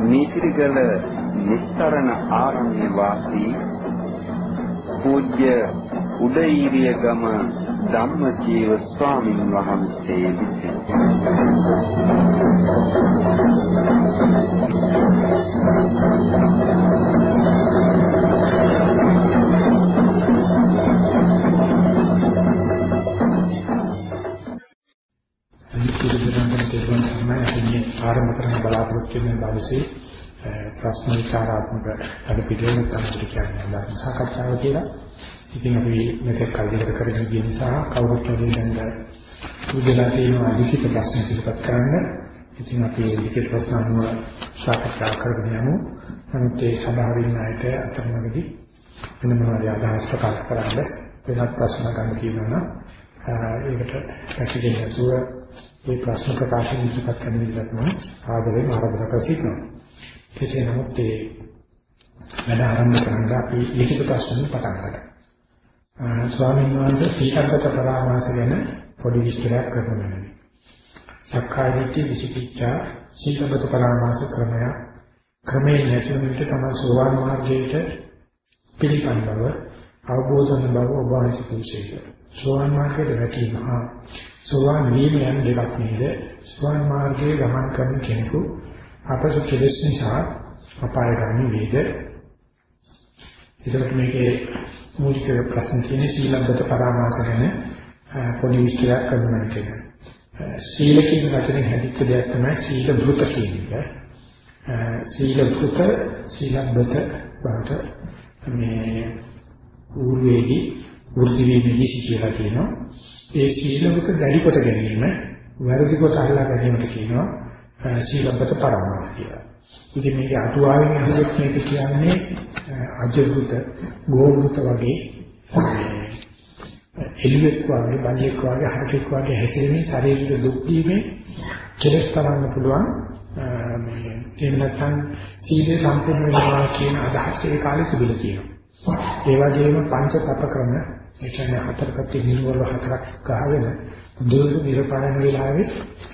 මේතිරිගල නිස්තරණ ආරණ්‍ය වාසී පූජ්‍ය උදේීරිය ගම ධම්මජීව ස්වාමින් වහන්සේ විසින්. ආරම්භ කරන්න බලාපොරොත්තු වෙන දවසේ ප්‍රශ්න විචාරාත්මක අද පිළිවෙල තමයි කියන්නේ ධර්ම සාකච්ඡාව කියලා. ඉතින් අපි මෙතෙක් කල් ඉවර කරගෙන ගිය නිසා කවුරුත් හරි දැන් උදේලා තියෙන අධිකිත ප්‍රශ්න ඉදිරිපත් කරන්න. ඉතින් අපි ලිඛිත ප්‍රශ්න අනුව සාකච්ඡා කරගෙන යමු. නමුත් ඒ සභාවෙන් ආයත අතරමඟදී වෙන මොනවාරි අදහස් ප්‍රකාශ කරන්න වෙනත් ප්‍රශ්න ගන්න තියෙනවා නම් ඒකට පැකිලෙන්නේ නැතුව මේ ප්‍රශ්න ප්‍රකාශන ඉදිරිපත් කරන විදිහට මම ආදරෙන් ආරාධනා කර සිටිනවා. කෙසේ නමුත් ඒ වැඩ ආරම්භ කරන්න අපි ලිඛිත ප්‍රශ්න පටන් ගන්නවා. ස්වාමීන් වහන්සේ සීලගත පරාමාස ගැන පොඩි විස්තරයක් කරනවා. සක්කාය දිට්ඨි විචිකිච්ඡා සීලගත පරාමාස ක්‍රමය ක්‍රමයේ නැතිවෙන්න තමයි සෝවාන් මාර්ගයට පිළිපන් බව අවබෝධ වන බව ඔබ වහන්සේ කියනවා. සෝවාන් මාර්ගයට වැටීම හා සෝවාන් වීම යන දෙකක් නේද? සෝවාන් මාර්ගයේ ගමන් කරන කෙනෙකු අපසු කෙලෙස් නිසා අපායগামী වේද? ඒකට මේකේ මූලික ප්‍රශ්න තියෙන්නේ සීලබ්බත පරාමාස ගැන පොඩි විස්තරයක් කරන්න කියලා. සීල කියන වචනේ හැදිච්ච දෙයක් තමයි සීල භූත කියන්නේ. සීල භූත සීලබ්බත බවට මේ ඌර්වේදී වෘත්ති වීමේදී කියලා කියනවා. ඒ සීලවක දැඩි කොට ගැනීම වැරදි කොට අල්ලා ගැනීමට කියනවා සීලබ්බත පරමාර්ථ කියලා. ඉතින් මේක අටුවාවෙන් අහුවෙත් මේක කියන්නේ අජබුත, ගෝබුත වගේ එළුවෙක් වගේ, බල්ලෙක් වගේ, හරකෙක් වගේ හැසිරෙන ශරීරයේ දුක් දීමේ කෙලස් කරන්න පුළුවන් මේ එහෙම නැත්නම් සීලේ සම්පූර්ණ වෙනවා කියන අදහස ඒ කාලේ තිබිලා තියෙනවා. ඒ වගේම පංච තප ක්‍රම ඒ කියන්නේ හතර පැත්තේ නිර්වල හතරක් ගහගෙන දුර නිරපායන වෙලාවේ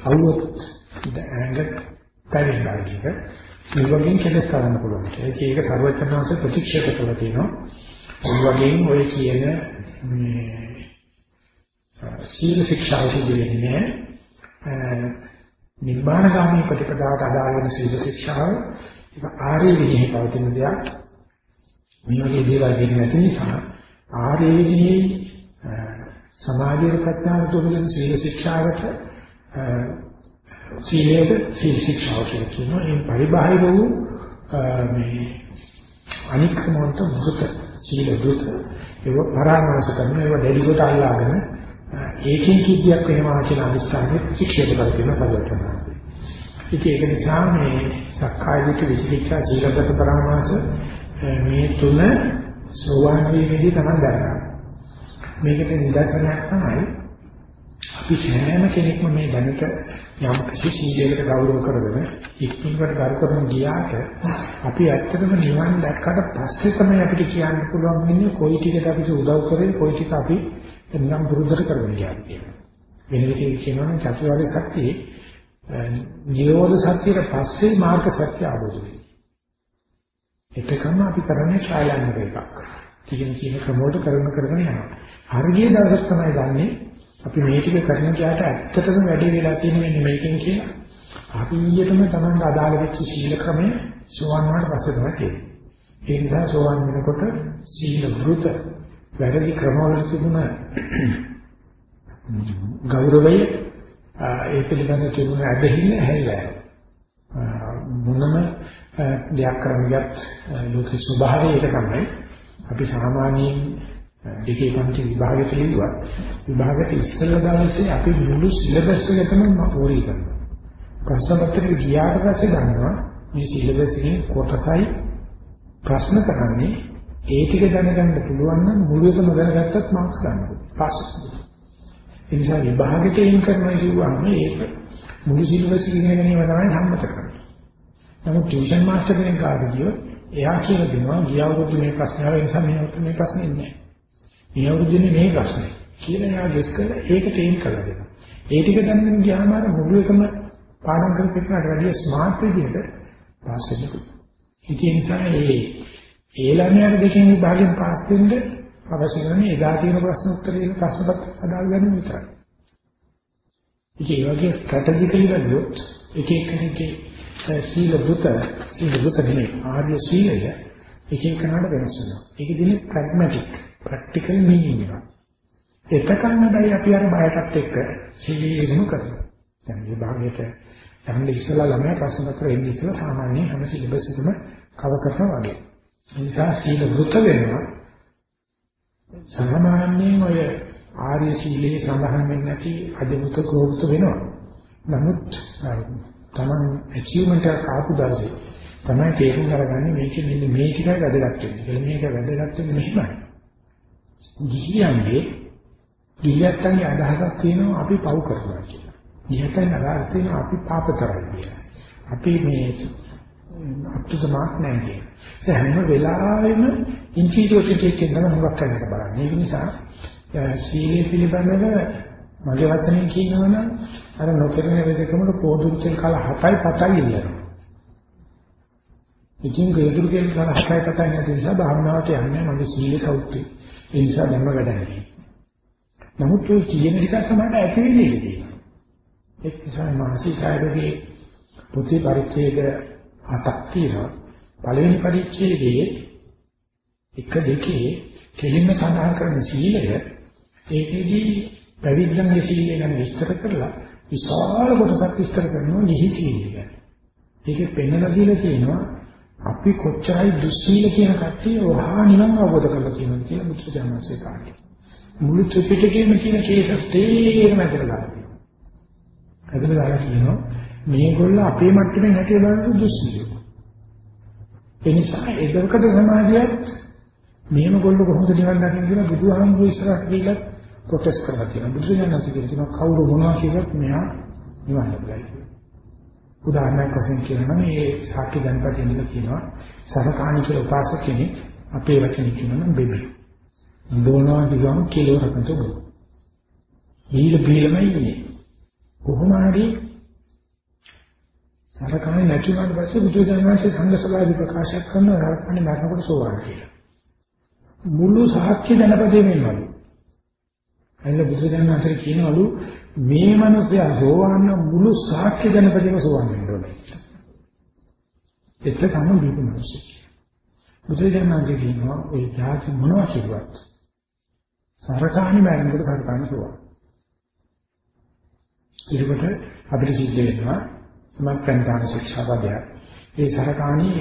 අවුවත් ඇඟ පැවෙනවා කියන ඒ වගේ කෙලස් කරන්න පුළුවන්. ඒක ඒක සර්වඥාන්ස ප්‍රතික්ෂේප කරලා තියෙනවා. ඒ වගේම ඔය කියන මේ සීල ශික්ෂාව සිදුවෙන්නේ නිබ්බානගාමී ප්‍රතිපදාවට අදාළ වෙන සීල ශික්ෂාව ඒක ආර්ය විනයෙහි පවතින දෙයක්. මේ වගේ දේවල් දෙන්නේ නැති නිසා ආරේදී සමාධිය ප්‍රඥාව තුළින් සීල ශික්ෂාවට සීලයේ සීල ශික්ෂාව කියලා කියනවා. ඒ පරිබාහිර වූ මේ අනික්‍රමන්ත මුගත සීල දුත ඒව පරාමාස කරන ඒව දෙලිකොට අල්ලාගෙන ඒකෙන් කිද්දයක් වෙනවා කියන අදිස්ථානෙ ශික්ෂේප කරගෙන සදවතනවා. ඉතින් ඒක නිසා මේ සක්කාය දිට්ඨි විචිකිච්ඡා සීලගත පරාමාස මේ තුන සෝවාන් වීමේදී තමයි දැනගන්න. මේකට නිදර්ශනයක් තමයි අපි සෑම කෙනෙක්ම මේ දැනට යම් කිසි සීලයකට ගෞරව කරගෙන ඉක්මනට කර කරන ගියාට අපි ඇත්තටම නිවන් දැක්කට පස්සේ තමයි අපිට කියන්න පුළුවන් වෙන්නේ කොයි ටිකට අපිට උදව් කරේ කොයි ටික අපි එන්නම් පුරුද්දට කරගෙන ගියාද වෙන විදිහකින් කියනවා නම් චතුරාර්ය සත්‍යයේ නිරෝධ සත්‍යයට පස්සේ මාර්ග සත්‍ය ආවෝද වෙන්නේ. එතකම අපි කරන්නේ ඡායලන්නක එකක්. ටිකෙන් කියන ක්‍රමවලට කරන කරගෙන යනවා. හරිය දවසක් තමයි ගන්නෙ අපි මේ ටික කරන කියාට ඇත්තටම වැඩි වෙලා තියෙන මෙන්න මේකෙන් කියලා. හරියටම Taman අදාළ වෙච්ච සීල ක්‍රමය සෝවන් වුණාට පස්සේ තමයි තියෙන්නේ. ඒ නිසා සෝවන් වෙනකොට සීල වෘත වැඩි ක්‍රමවල තිබුණ ගෞරවය ඒ පිළිබඳ තිබුණ ඇදහිල්ල හැල්ලා. මොනම දෙයක් කරන්නත් ලෝකේ ස්වභාවය ඒක තමයි. අපි සාමාන්‍යයෙන් දෙකේ පන්ති විභාගයට ලියුවා. විභාගයට ඉස්සෙල්ලා දවසේ අපි මුළු සිලබස් එකම පූර්ණ කරනවා. ප්‍රශ්න පත්‍රෙ ගියාට පස්සේ දන්නවා මේ සිලබස් එකේ කොටසයි ප්‍රශ්න කරන්නේ ඒ ටික දැනගන්න පුළුවන් නම් මුළු එකම දැනගත්තත් මාක්ස් ගන්න. පාස්. ඒ නිසා විභාගෙට එයින් කරනවා කියුවාම ඒක මුළු සිලබස් එක ඉගෙන ගැනීම තමයි සම්මත කරන්නේ. නමුත් ටියුෂන් මාස්ටර් කෙනෙක් ආවදියෝ එයා කියලා දෙනවා ගිය අවුරුද්ද මේ ප්‍රශ්න ආව නිසා මේ අවුරුද්ද මේ ප්‍රශ්නේ නැහැ. මේ අවුරුද්දේ මේ ප්‍රශ්නේ. කියලා එයා ගෙස් කරලා ඒකට එයින් කරලා දෙනවා. ඒ ටික දැනගෙන ගියාම අර මුළු එකම පාඩම් කරපේකට වැඩිය ස්මාර්ට් විදිහට පාස් වෙන්න පුළුවන්. ඉතින් ඒ නිසා ඒ ඒ ළමයාට දෙකෙන් විභාගයෙන් පාස් වෙන්න අවශ්‍ය කරන්නේ එදා තියෙන ප්‍රශ්න උත්තර දෙන ප්‍රශ්න පත්‍ර අදාළ ගැනීම විතරයි. ඉතින් ඒ වගේ ස්ට්‍රැටජිකලි බලුවොත් එක එකකගේ සීල බුත සීල බුත නෙමෙයි ආර්ය සීලය එක එකනට වෙනස් වෙනවා. ඒක දිනේ ප්‍රැග්මැටික් ප්‍රැක්ටිකල් මීනින් එකක්. එතකන් හැබැයි අපි අර බයටත් එක්ක සීලෙම කරනවා. දැන් මේ භාගයට යන්න ඉස්සලා ළමයා ප්‍රශ්න පත්‍ර එන්නේ ඉස්සලා සාමාන්‍ය හැම සිලබස් එකම කව කරනවා වගේ. ඒ නිසා සීල වෘත වෙනවා. සාමාන්‍යයෙන් ඔය ආර්ය සීලේ සඳහන් වෙන්නේ නැති අජවුත ගෝවුත වෙනවා. නමුත් තමන් ඇචීව්මන්ට් එකක් ආපු දවසේ තමයි තේරුම් අරගන්නේ මේකෙන් මෙන්න මේ ටිකයි වැදගත් වෙන්නේ. මේක වැදගත් වෙන්නේ මෙහිමයි. ගිහියන්ගේ ගිහියන්ගේ අදහසක් තියෙනවා අපි පව් කරනවා කියලා. ගිහියන් අදහස් තියෙනවා අපි පාප කරනවා කියලා. අපි මේ අත්‍යවශ්‍යමක් නැහැ කියන. ඒ හැම වෙලාවෙම ඉන්ටිග්‍රිටි එකෙන් නම් හුඟක් කරන්න බලන්න. ඒක නිසා සීලය පිළිබඳව මගේ වචනේ කියනවනම් අර නොකරන වෙදකමල පොදුරු තෙල් කල 7යි 7යි ඉන්නවා. ඉතින් ගේදුරු කෙල් කල 7යි 7යි නැති නිසා භාවනාවට යන්නේ මගේ සීලේ සෞඛ්‍යය. ඒ නිසා ධර්ම වැඩන්නේ. නමුත් ඔය කියන ටික සමහරට ඇති වෙන්නේ තියෙනවා. ඒ නිසා මානසික කාර්යයේ පොතේ පරිච්ඡේද හතක් තියෙනවා. පළවෙනි පරිච්ඡේදයේ එක දෙකේ කෙලින්ම සඳහන් කරන සීලය ඒකෙදී පැවිද්දන්ගේ සීලය ගැන විස්තර කරලා විශාල කොටසක් විස්තර කරනවා නිහි සීලය ගැන. ඒකේ පෙන්වලා දීලා තියෙනවා අපි කොච්චරයි දුස්සීල කියන කට්ටිය වහා නිවන් අවබෝධ කරලා තියෙනවා කියලා මුත්‍ර ජානසේ කාටි. මුළු ත්‍රිපිටකයේම තියෙන කේසස් තේරෙම ඇදලා ගන්නවා. ඇදලා දාලා කියනවා මේගොල්ල අපේ මට්ටමේ හැටියට බලන දුස්සීලෝ. ඒ නිසා එදවකට සමාජයත් මේම ගොල්ල කොහොමද නිවන් දකින්න කියලා බුදුහාමුදුරු ඉස්සරහට ගිහිල්ලා ප්‍රොටෙස්ට් කරලා තියෙනවා. බුදුසෙන්න්සේ කියනවා කවුරු මොනවා කිව්වත් මෙහා නිවන් ලැබලා කියලා. උදාහරණයක් වශයෙන් කියනවා මේ සාක්‍ය ජනපදයේ ඉඳලා කියනවා සරකාණි කියලා උපාසක කෙනෙක් අපේ වචනේ කියනවා බෙබි. බොනවා කියවම කිලෝ රකන්ට බෝ. බීල බීලමයි ඉන්නේ. කොහොම හරි සරකාණි නැති වුණාට පස්සේ බුදුදහමේ සංඝ සභාවේ ප්‍රකාශ කරන රාජකාණි මරණකොට සෝවාන් කියලා. මුළු සාක්‍ය ජනපදයේම ඉන්නවලු. එන්න බුදුදහමේ කියනවලු මේ මිනිස්යා සෝවාන් මුළු සාක්‍ය ජනපදයේම සෝවාන් වෙන්න ඕනේ. ඒක තමයි දීපු මිනිස්සු. බුදුදහමේ කියනවා ඔය જાති මොනවා කිව්වත් සරකාණි මරණකොට සරකාණි සෝවාන්. ඒකට අපිට සිද්ධ වෙනවා මත්පැන්තාන ශික්ෂාපදයක්. ඒ සරකාණී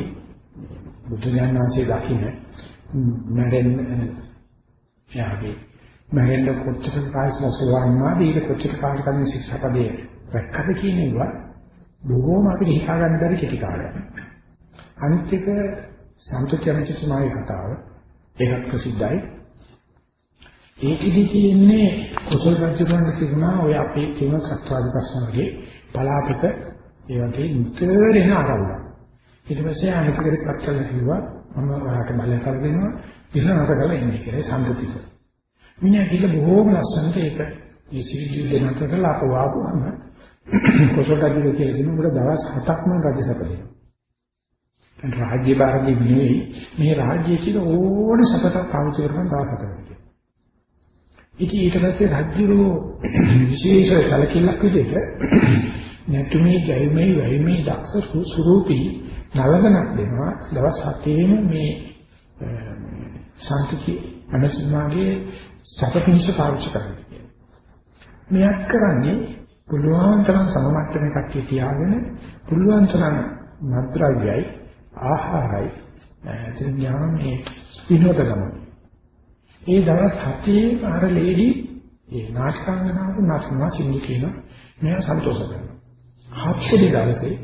බුදු ඥානanse දකින්න මැරෙන්න යාගේ මැරෙන්න කොච්චර කාලයක් සෝවන්නාද ඊට කොච්චර කාලයක මේ ශික්ෂාපදයේ රැක්කද කියන ඒවා බොහෝම අපිට හිතා ගන්න බැරි කෙටි කාලයක්. අනිත් එක සම්පූර්ණචරිතමාගේ කතාව ඒකත් ප්‍රසිද්ධයි. ඒකෙදි තියෙන්නේ කුසල රජුගන්න තිබුණා ඔය අපේ කියන සත්‍වාදි ප්‍රශ්න වගේ පලාපක ඒ වගේ නිතර එන ආරවුල. ඊට පස්සේ අනිත් කෙනෙක් පස්සෙන් කිව්වා මම ඔයාලට බලය කර දෙනවා ඉස්සරහට කරලා ඉන්නේ කියලා සම්පතිත. මිනිහා කිව්ල බොහෝම ලස්සනට ඒක මේ සිවිල් දෙනකට කරලා අප වාපුවම කොසල් රජු කියලා කියන උඹට දවස් 7ක් මම රජසප දෙනවා. දැන් රාජ්‍ය භාරදී නෙවෙයි මේ රාජ්‍ය කියන ඕන සපතක් පාවිච්චි කරන දවස් 7ක්. ඉතින් ඊට පස්සේ රජුරෝ විශේෂ සැලකිල්ලක් විදිහට නැතුමේ ජයමේ වයිමේ දක්ෂ සුරූපී නලගනක් දෙනවා දවස් 7ේම මේ ශාන්තිකි අනසමාගේ සතපිනිෂ පාවිච්චි කරන්නේ. මෙයක් කරන්නේ පුළුවන් තරම් සමමට්ටමේ කට්ටිය තියාගෙන පුළුවන් තරම් මද්ද්‍රව්‍යයි ආහාරයි එතන යාම මේ විනෝදගම. ඒ දවස් 7 අර ලේඩි ඒ නාටකාංගනාව නටනවා සිංහල කියන මෙයා සන්තෝෂ කරනවා. හත්වෙනි දවසේ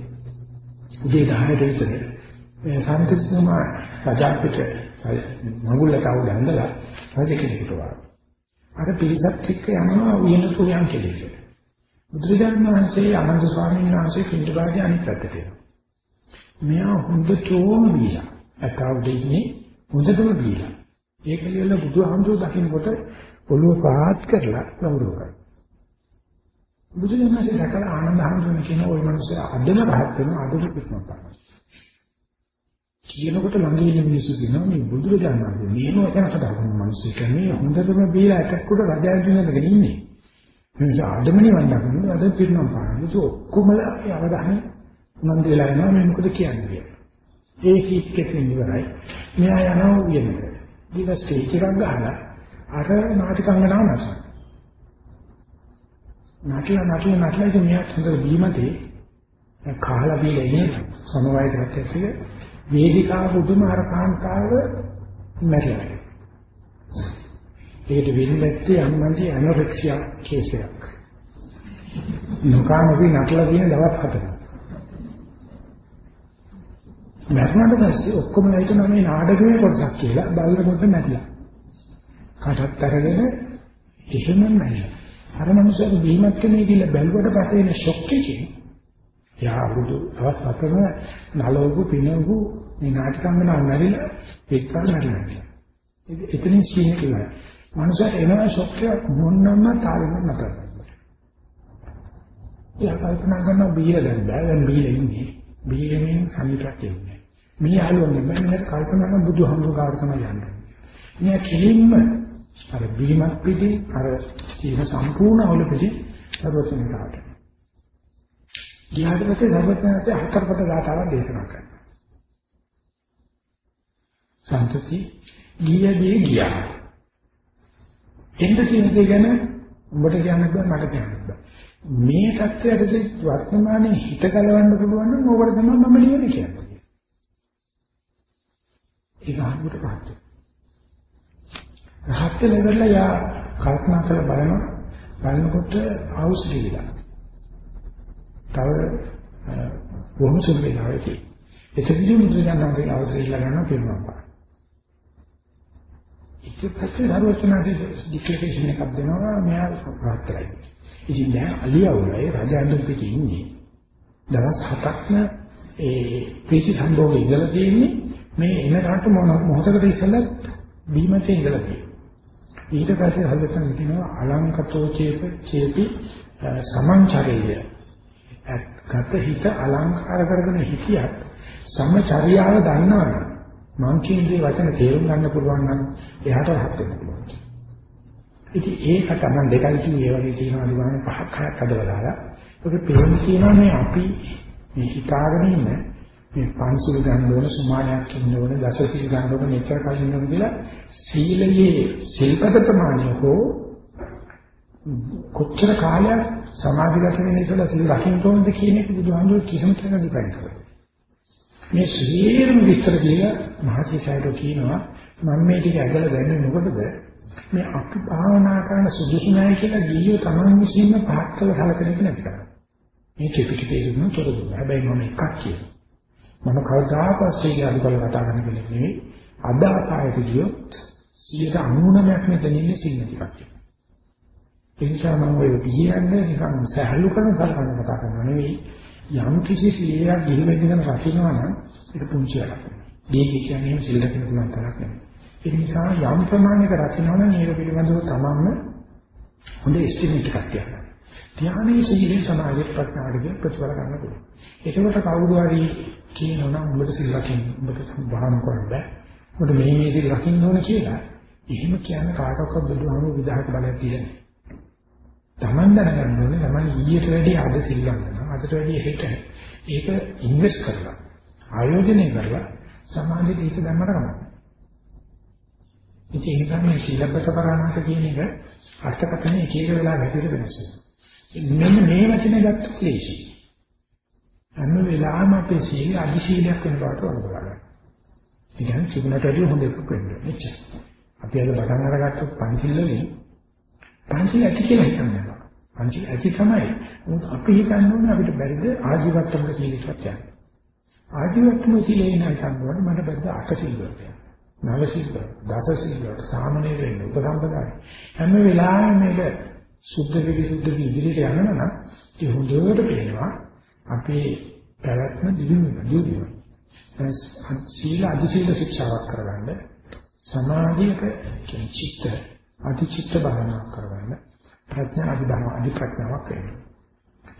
උදේ 10ට විතර මේ සම්පූර්ණ රජාපිට මඟුල්ලට අවුල ඇඳලා රජ කෙනෙකුට වාර. අර පිරිසත් එක්ක යනවා උයන පුරයන් කෙලෙට. බුදුරජාණන් වහන්සේ අනන්ත ස්වාමීන් වහන්සේ පිටුපාදී අනිත් පැත්තට යනවා. මෙයා හොඳටම බීලා. අකවුඩ ඉන්නේ හොඳටම බීලා. ඒක ලියලා බුදුහාමුදුරුවෝ දකින්නකොට ඔළුව පහත් කරලා ගෞරව කරනවා. බුදුරජාණන් වහන්සේ දැකලා ආනන්ද හාමුදුරුවෝ කියන ওই මිනිස්සු අදම රහත් වෙනවා අදම පිටුමක් පානවා. කියනකොට ළඟ ඉන්න මිනිස්සු කියනවා මේ බුදුරජාණන් වහන්සේ මේන වචන කතා කරන මිනිස්සු කියන්නේ හොඳටම බීලා එකක් උඩ රජායුතුනකට ඉන්නේ. මේ නිසා අදම නිවන් දකින්න අද පිරිනම් පාන. ඒක ඔක්කොමලා අවධානය උනන්දු වෙලා යනවා මේ මොකද කියන්නේ කියලා. ඒ කීප කෙටින් ඉවරයි. මෙයා යනවා උයනට. ඊට ස්ටේජ් එකක් ගහලා අර නාටිකංගනාව නැසන. නාටිලා නාටිලා නාටිලා ඉතින් මෙයා හොඳ බීමතේ කාලා බීලා ඉන්නේ සමවයකට ඇතුලේ වේදිකාව පුදුම අර කාන්තාව මැරිලා. ඒකට වෙන්නේ අම්මන්ටි ඇනොරෙක්සියා කේස් එකක්. නොකාමවි නටලා තියෙන දවස් හතරක්. මැරුණාට පස්සේ ඔක්කොම හිතන මේ නාටකයේ කොටසක් කියලා බලන කොට නැතිලා. කටත් අරගෙන එහෙමම නැහැ. අර මනුස්සයාගේ බීමත් කෙනේ කියලා බැලුවට පස්සේ එන ෂොක් එකකින් යා අවුරුදු දවස් හතරම නලවපු පිනවපු මේ නාටකම්මනාව නැරිලා එක්කම නැරිලා. එතනින් සීන කියලා. මනුස්සයාට එනවා ෂොක් එකක් මොන්නම්ම තාලෙම නැතර. යා කල්පනා කරනවා බීලා දැන් බෑ දැන් බීලා ඉන්නේ. බීලෙමින් සමීපයක් එන්නේ. මේ ආලෝකයෙන් මම කල්පනා කරන බුදුහමෝ කාට තමයි යන්නේ. මේ කෙලින්ම අර බීමක් පිටි අර ජීව සම්පූර්ණ අවුල පිටි සර්වඥතාවට. ගියාට පස්සේ සර්වඥාන්සේ හතරපට ගාතාවක් දේශනා කරනවා. සන්තති ගියදී ගියා. එන්න තියෙන ගැන උඹට කියන්න බෑ මට කියන්න බෑ. මේ தත්ත්වයකදී වර්තමානයේ හිත කලවන්න පුළුවන් නම් ඕකට තමයි මම නිවන කියන්නේ. ඒක අහකට පහත්. රහත් ලෙවල් යා කල්පනා කරලා බලනවා බලනකොට අවුස් දීලා. තව බොහොම සුළු වෙලාවකදී එතනදී මුද්‍රණාන්තයේ අවශ්‍ය ඉල්ලා ගන්න පිරුණා. ඊට පස්සේ දරුවචනාදී ඩික්ලරේෂන් එකක් දෙනවා මෙයා රහත් කරයි. ඉතින් දැන් අලියවුලයි රජාඳුන් පිටේ ඉන්නේ. දවස් හතක්ම ඒ ප්‍රීති සම්භෝගේ ඉඳලා තියෙන්නේ මේ එන රට මොහොතකට ඉස්සෙල්ලා බීමතේ ඉඳලා තියෙනවා. ඊට පස්සේ හදතන කියනවා අලංකතෝ චේප චේපි සමංචරේය. ගත හිත අලංකාර කරගෙන හිතියත් සම්චර්යාව දන්නවනම් මං කියන්නේ වචන තේරුම් ගන්න පුළුවන් නම් එයාට රහත් වෙන්න පුළුවන්. ඉතින් ඒක තමයි දෙකයි කියන්නේ ඒ වගේ තියෙනවා නිවාන පහක් හයක් අදලා දාලා. ඒක පේන තියෙනවා මේ අපි මේ හිතාගෙන ඉන්න මේ පංචශීල ගන්න ඕන සුමානයක් ඉන්න ඕන දසශීල ගන්න ඕන මෙච්චර කලින් ඕන කියලා සීලයේ සිල්පද ප්‍රමාණය හෝ කොච්චර කාලයක් සමාධිගත වෙන්න ඉතලා සිල් රකින්න ඕනද කියන එක බුදුහාමුදුරුවෝ කිසිම කෙනෙකුට දෙපැයි කරලා. මේ සියලුම විස්තර කියලා මහසිසයිඩෝ කියනවා මම මේ ටික ඇදලා දැන්නේ මොකටද මේ අපි භාවනා කරන සුදුසු නැහැ කියලා ගියෝ තමන් විසින්ම පහත් කළ සලකන එක නැති කරා. මේ ත්‍රිපිටකයේ දුන්න තොරතුරු. හැබැයි මම එකක් කියනවා. මම කවදාකවත් සීල අනුකල කතා කරන කෙනෙක් නෙවෙයි. අද අපායට ගියොත් 99ක් මෙතන ඉන්නේ සීල ටිකක්. ඒ නිසා මම ඔය කියන්නේ නිකන් සහැල්ලු කරන සලකන කතා කරනවා නෙවෙයි. යම් කිසි සීලයක් ගිහින් ඉඳගෙන රකින්නවා නම් ඒක පුංචි වැඩක්. දීක කියන්නේ සිල් රකින්න පුළුවන් තරක් නෙවෙයි. ඒ නිසා යම් ප්‍රමාණයක රකින්නවා නම් ඒක පිළිබඳව තමන්ම හොඳ එස්ටිමේට් එකක් තියන්න. ධ්‍යානයේ සීලේ සමාධිය ප්‍රඥාවදී ප්‍රතිඵල ගන්න පුළුවන්. ඒකකට කවුරු හරි කියනවා නම් උඹට සිල් රකින්න උඹට භාවනා කරන්න බෑ. උඹට මේ මේ සිල් රකින්න ඕන කියලා. එහෙම කියන කාටවත් බුදුහාමුදුරු විදහාක බලයක් තියෙන්නේ. Taman දැනගන්න ඕනේ Taman ඊට වැඩි අද සිල් ගන්නවා. අදට වැඩි හෙට. ඒක ඉන්වෙස්ට් කරලා ආයෝජනය කරලා සමාධියට ඒක දැම්මට කමක්. ඉතින් ඒ නිසා මේ සීලපත පරාමාස කියන එක අර්ථකථනයේ එක එක වෙලා වැටිලා වෙනස් වෙනවා. මෙන්න මේ වචනේ ගත්තොත් ලේසි. හැම වෙලාවෙම අපේ සීල අදි සීලයක් වෙන බවට වරදවා ගන්න. ඒ කියන්නේ චිකුණට වැඩි හොඳ එකක් වෙන්න ඕනේ. අපි අද පටන් අරගත්තොත් පන්සිල් වලින් පන්සිල් ඇති කියලා හිතන්නේ. අන්ති ඇති තමයි. මොකද අපි හිතන්නේ අපිට බැරිද ආජීවත්වක සීලයක් යන්න. ආජීවත්වක සීලේ නම් සම්බන්ධ මට බැරිද අට සීලයක් යන්න. නව සීල, දස සීල, සාමනීර වෙන්න උපසම්පදායි. හැම වෙලාවෙම මේක සුද්ධ විදි සුද්ධ විදි ඉදිරියට යනවා නම් ඒ හොඳට පේනවා අපේ පැවැත්ම දිනුන දිනුන. සීල අධි සීල ශික්ෂාවක් කරගන්න සමාධියක චිත්ත අධි චිත්ත භාවනාවක් කරගන්න ප්‍රඥා අධි භාවනාවක් අධි ප්‍රඥාවක් කරගන්න.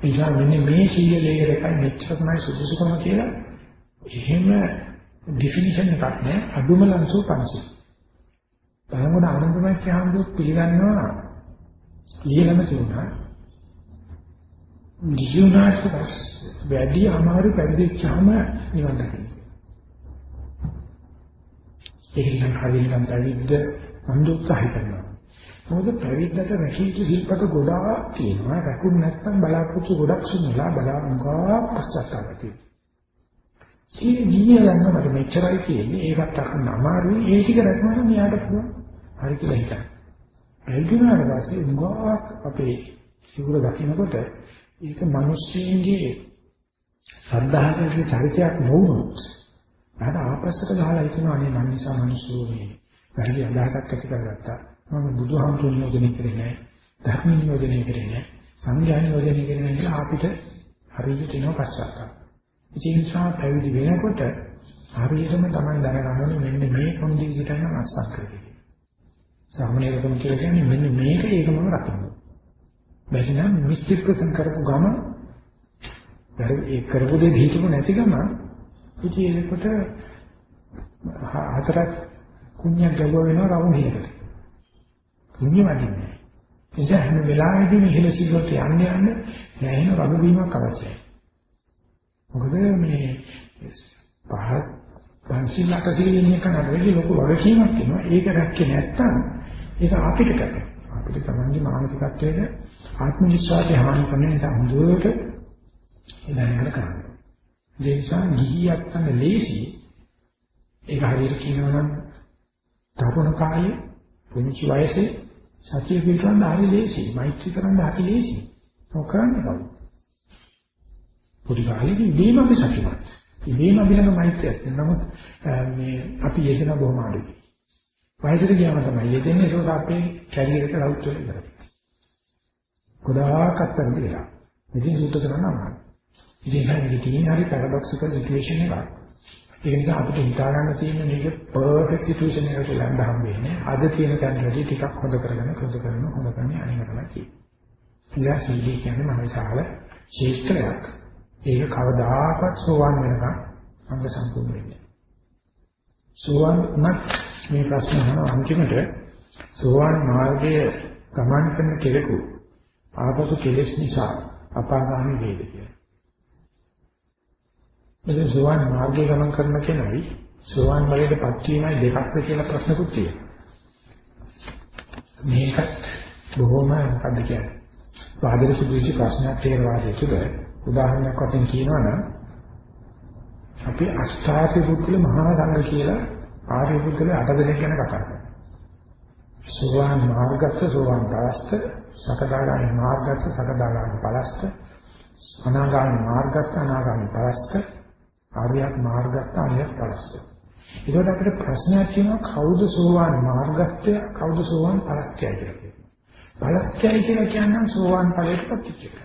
නිසා මෙන්න මේ සීල ලේයර එකයි මෙච්චර තමයි සුදුසුකම කියලා එහෙම ඩිෆිනිෂන් එකක් නෑ අඩුම ලංසු 500. බලමුද ආනන්දමයි කියහඳු පිළිගන්නවා ඊළම තුනා ජීවනාට පස් වැඩි අමාරු පැවිදිච්චාම නිවන් දකින්න. ඒක නිකන් කලින් පැවිද්ද අන්දුත්සාහය කරනවා. මොකද පැවිද්දට රැකීතු සිල්පත ගොඩාක් තියෙනවා. රැකුන් නැත්නම් බලාපොරොත්තු ගොඩක් සුන්දලා බලාංගා පශ්චාත්තාපති. ඒ ගියේ යන්න මට මෙච්චරයි කියන්නේ. ඒකත් අහන්න අමාරුයි. ඒ ටික රැකුණාම මෙයාට පුළුවන්. හරි කියලා හිතන්න. පැවිදුනාට පස්සේ උගාවක් අපේ සිවුර දකින්නකොට ඒක මිනිස්සුන්ගේ සද්ධාහයේ චරිතයක් නොවුනොත් අර ආපස්සට ගහලා හිතනවා අනේ මම නිසා මිනිස්සු මේ වැරදි අදහසක් ඇති කරගත්තා මම බුදුහාමුදුරුවෝ නියෝජනය කරේ නැහැ ධර්ම නියෝජනය කරේ නැහැ සංඥා නියෝජනය කරේ නැහැ කියලා අපිට හරියට එනවා පස්සක්ක ඒ නිසා පැවිදි වෙනකොට හරියටම තමයි දැනගන්න ඕනේ මෙන්න මේ කොන්දි විදිහට නම් අස්සක් කරේ. සාමාන්‍යකම කියලා කියන්නේ මෙන්න මේක ඒකමම රකින්න. බැරි නම් මිස්ටික්කසන් කරපු ගම ඒ කරපු දේ දීතුම නැති ගම ඉතින් ඒකට හතරක් කුණ්‍යක් ගැලුවා වෙනවා රවුම් හිලකට. කුණ්‍ය වදින්නේ. එනිසා හැම වෙලාවෙදීම ඉහළ සිල්වට යන්න යන්න නැහෙන වගවීමක් අවශ්‍යයි. මොකද මේ පහ පන්සිල් අටසිලින් එක නඩේදී ලොකු වගකීමක් තියෙනවා. ඒක රැක්කේ නැත්තම් ඒක අපිට කරනවා. අපිට තමන්ගේ මානසිකත්වයේ ආත්ම විශ්වාසය හානි කරන නිසා හොඳට දැනගෙන කරන්න. ඒ නිසා ගිහියක් තමයි ලේසි. ඒක හරියට කියනවා නම් තරුණ කාලේ පුංචි වයසේ සතිය පිටවන්න හරි ලේසි. මෛත්‍රී කරන්න හරි ලේසි. මොකක්ද කවුද? පොඩි කාලේදී ඉබේම අපි සතුටුමත්. ඉබේම අපි ළඟ මෛත්‍රියක්. නමුත් මේ අපි යෙදෙන බොහොම අඩුයි. වයසට ගියාම තමයි යෙදෙන්නේ ඒක අපේ කැරියර් එක රවුට් වෙලා ඉවරයි. ගොඩාක් අත්තරද වෙලා. ඉතින් සූත්‍ර කරන්න අමාරුයි. ඉතින් ඒක තියෙන හරි පැරඩොක්සිකල් සිටුේෂන් එකක්. ඒ නිසා අපිට හිතා ගන්න තියෙන මේක පර්ෆෙක්ට් සිටුේෂන් එකකට ලැඳ හම් වෙන්නේ. අද තියෙන තැනවලදී ටිකක් හොද කරගෙන හොද කරන හොද කරන අනිවාර්යම තියෙනවා. ඉතින් සීඩී කියන්නේ මම විශාල ශේෂ්ත්‍රයක්. ඒක කවදාකවත් සෝවන් වෙනකම් අංග සම්පූර්ණ වෙන්නේ. සෝවන් උනත් මේ ප්‍රශ්න අහන අන්තිමට සෝවන් මාර්ගයේ ගමන් කරන කෙනෙකු ආපසු කෙලෙස් නිසා අපාගාමී වේද කියලා. මෙතන සෝවාන් මාර්ගයේ ගමන් කරන කෙනයි සෝවාන් ඵලයටපත් වීමයි දෙකක්ද කියලා ප්‍රශ්නකුත් තියෙනවා. මේකත් බොහොම මොකද්ද කියන්නේ? වාදයේ සුදුසු ප්‍රශ්නයක් තේරවාදයේ තුල උදාහරණයක් වශයෙන් කියනවා නම් අපි අෂ්ටාසි පුත්‍ර මහා සංඝ කියලා ආර්ය පුත්‍ර අට දෙනෙක් ගැන කතා කරනවා. සෝවාන් මාර්ගස්ත සෝවාන් දාස්ත සකදාගාමී මාර්ගස්ත සකදාගාමී පලස්ත අනාගාමී මාර්ගස්ත අනාගාමී පලස්ත ආර්යයක් මාර්ගස්ත ආර්යයක් පරස්ත. ඒකට අපිට ප්‍රශ්නයක් තියෙනවා කවුද සෝවාන් මාර්ගස්තය කවුද සෝවාන් පරස්තය කියලා කියනවා. පරස්තය කියලා කියන්නේ සෝවාන් ඵලයට පත්‍ච්ච එක.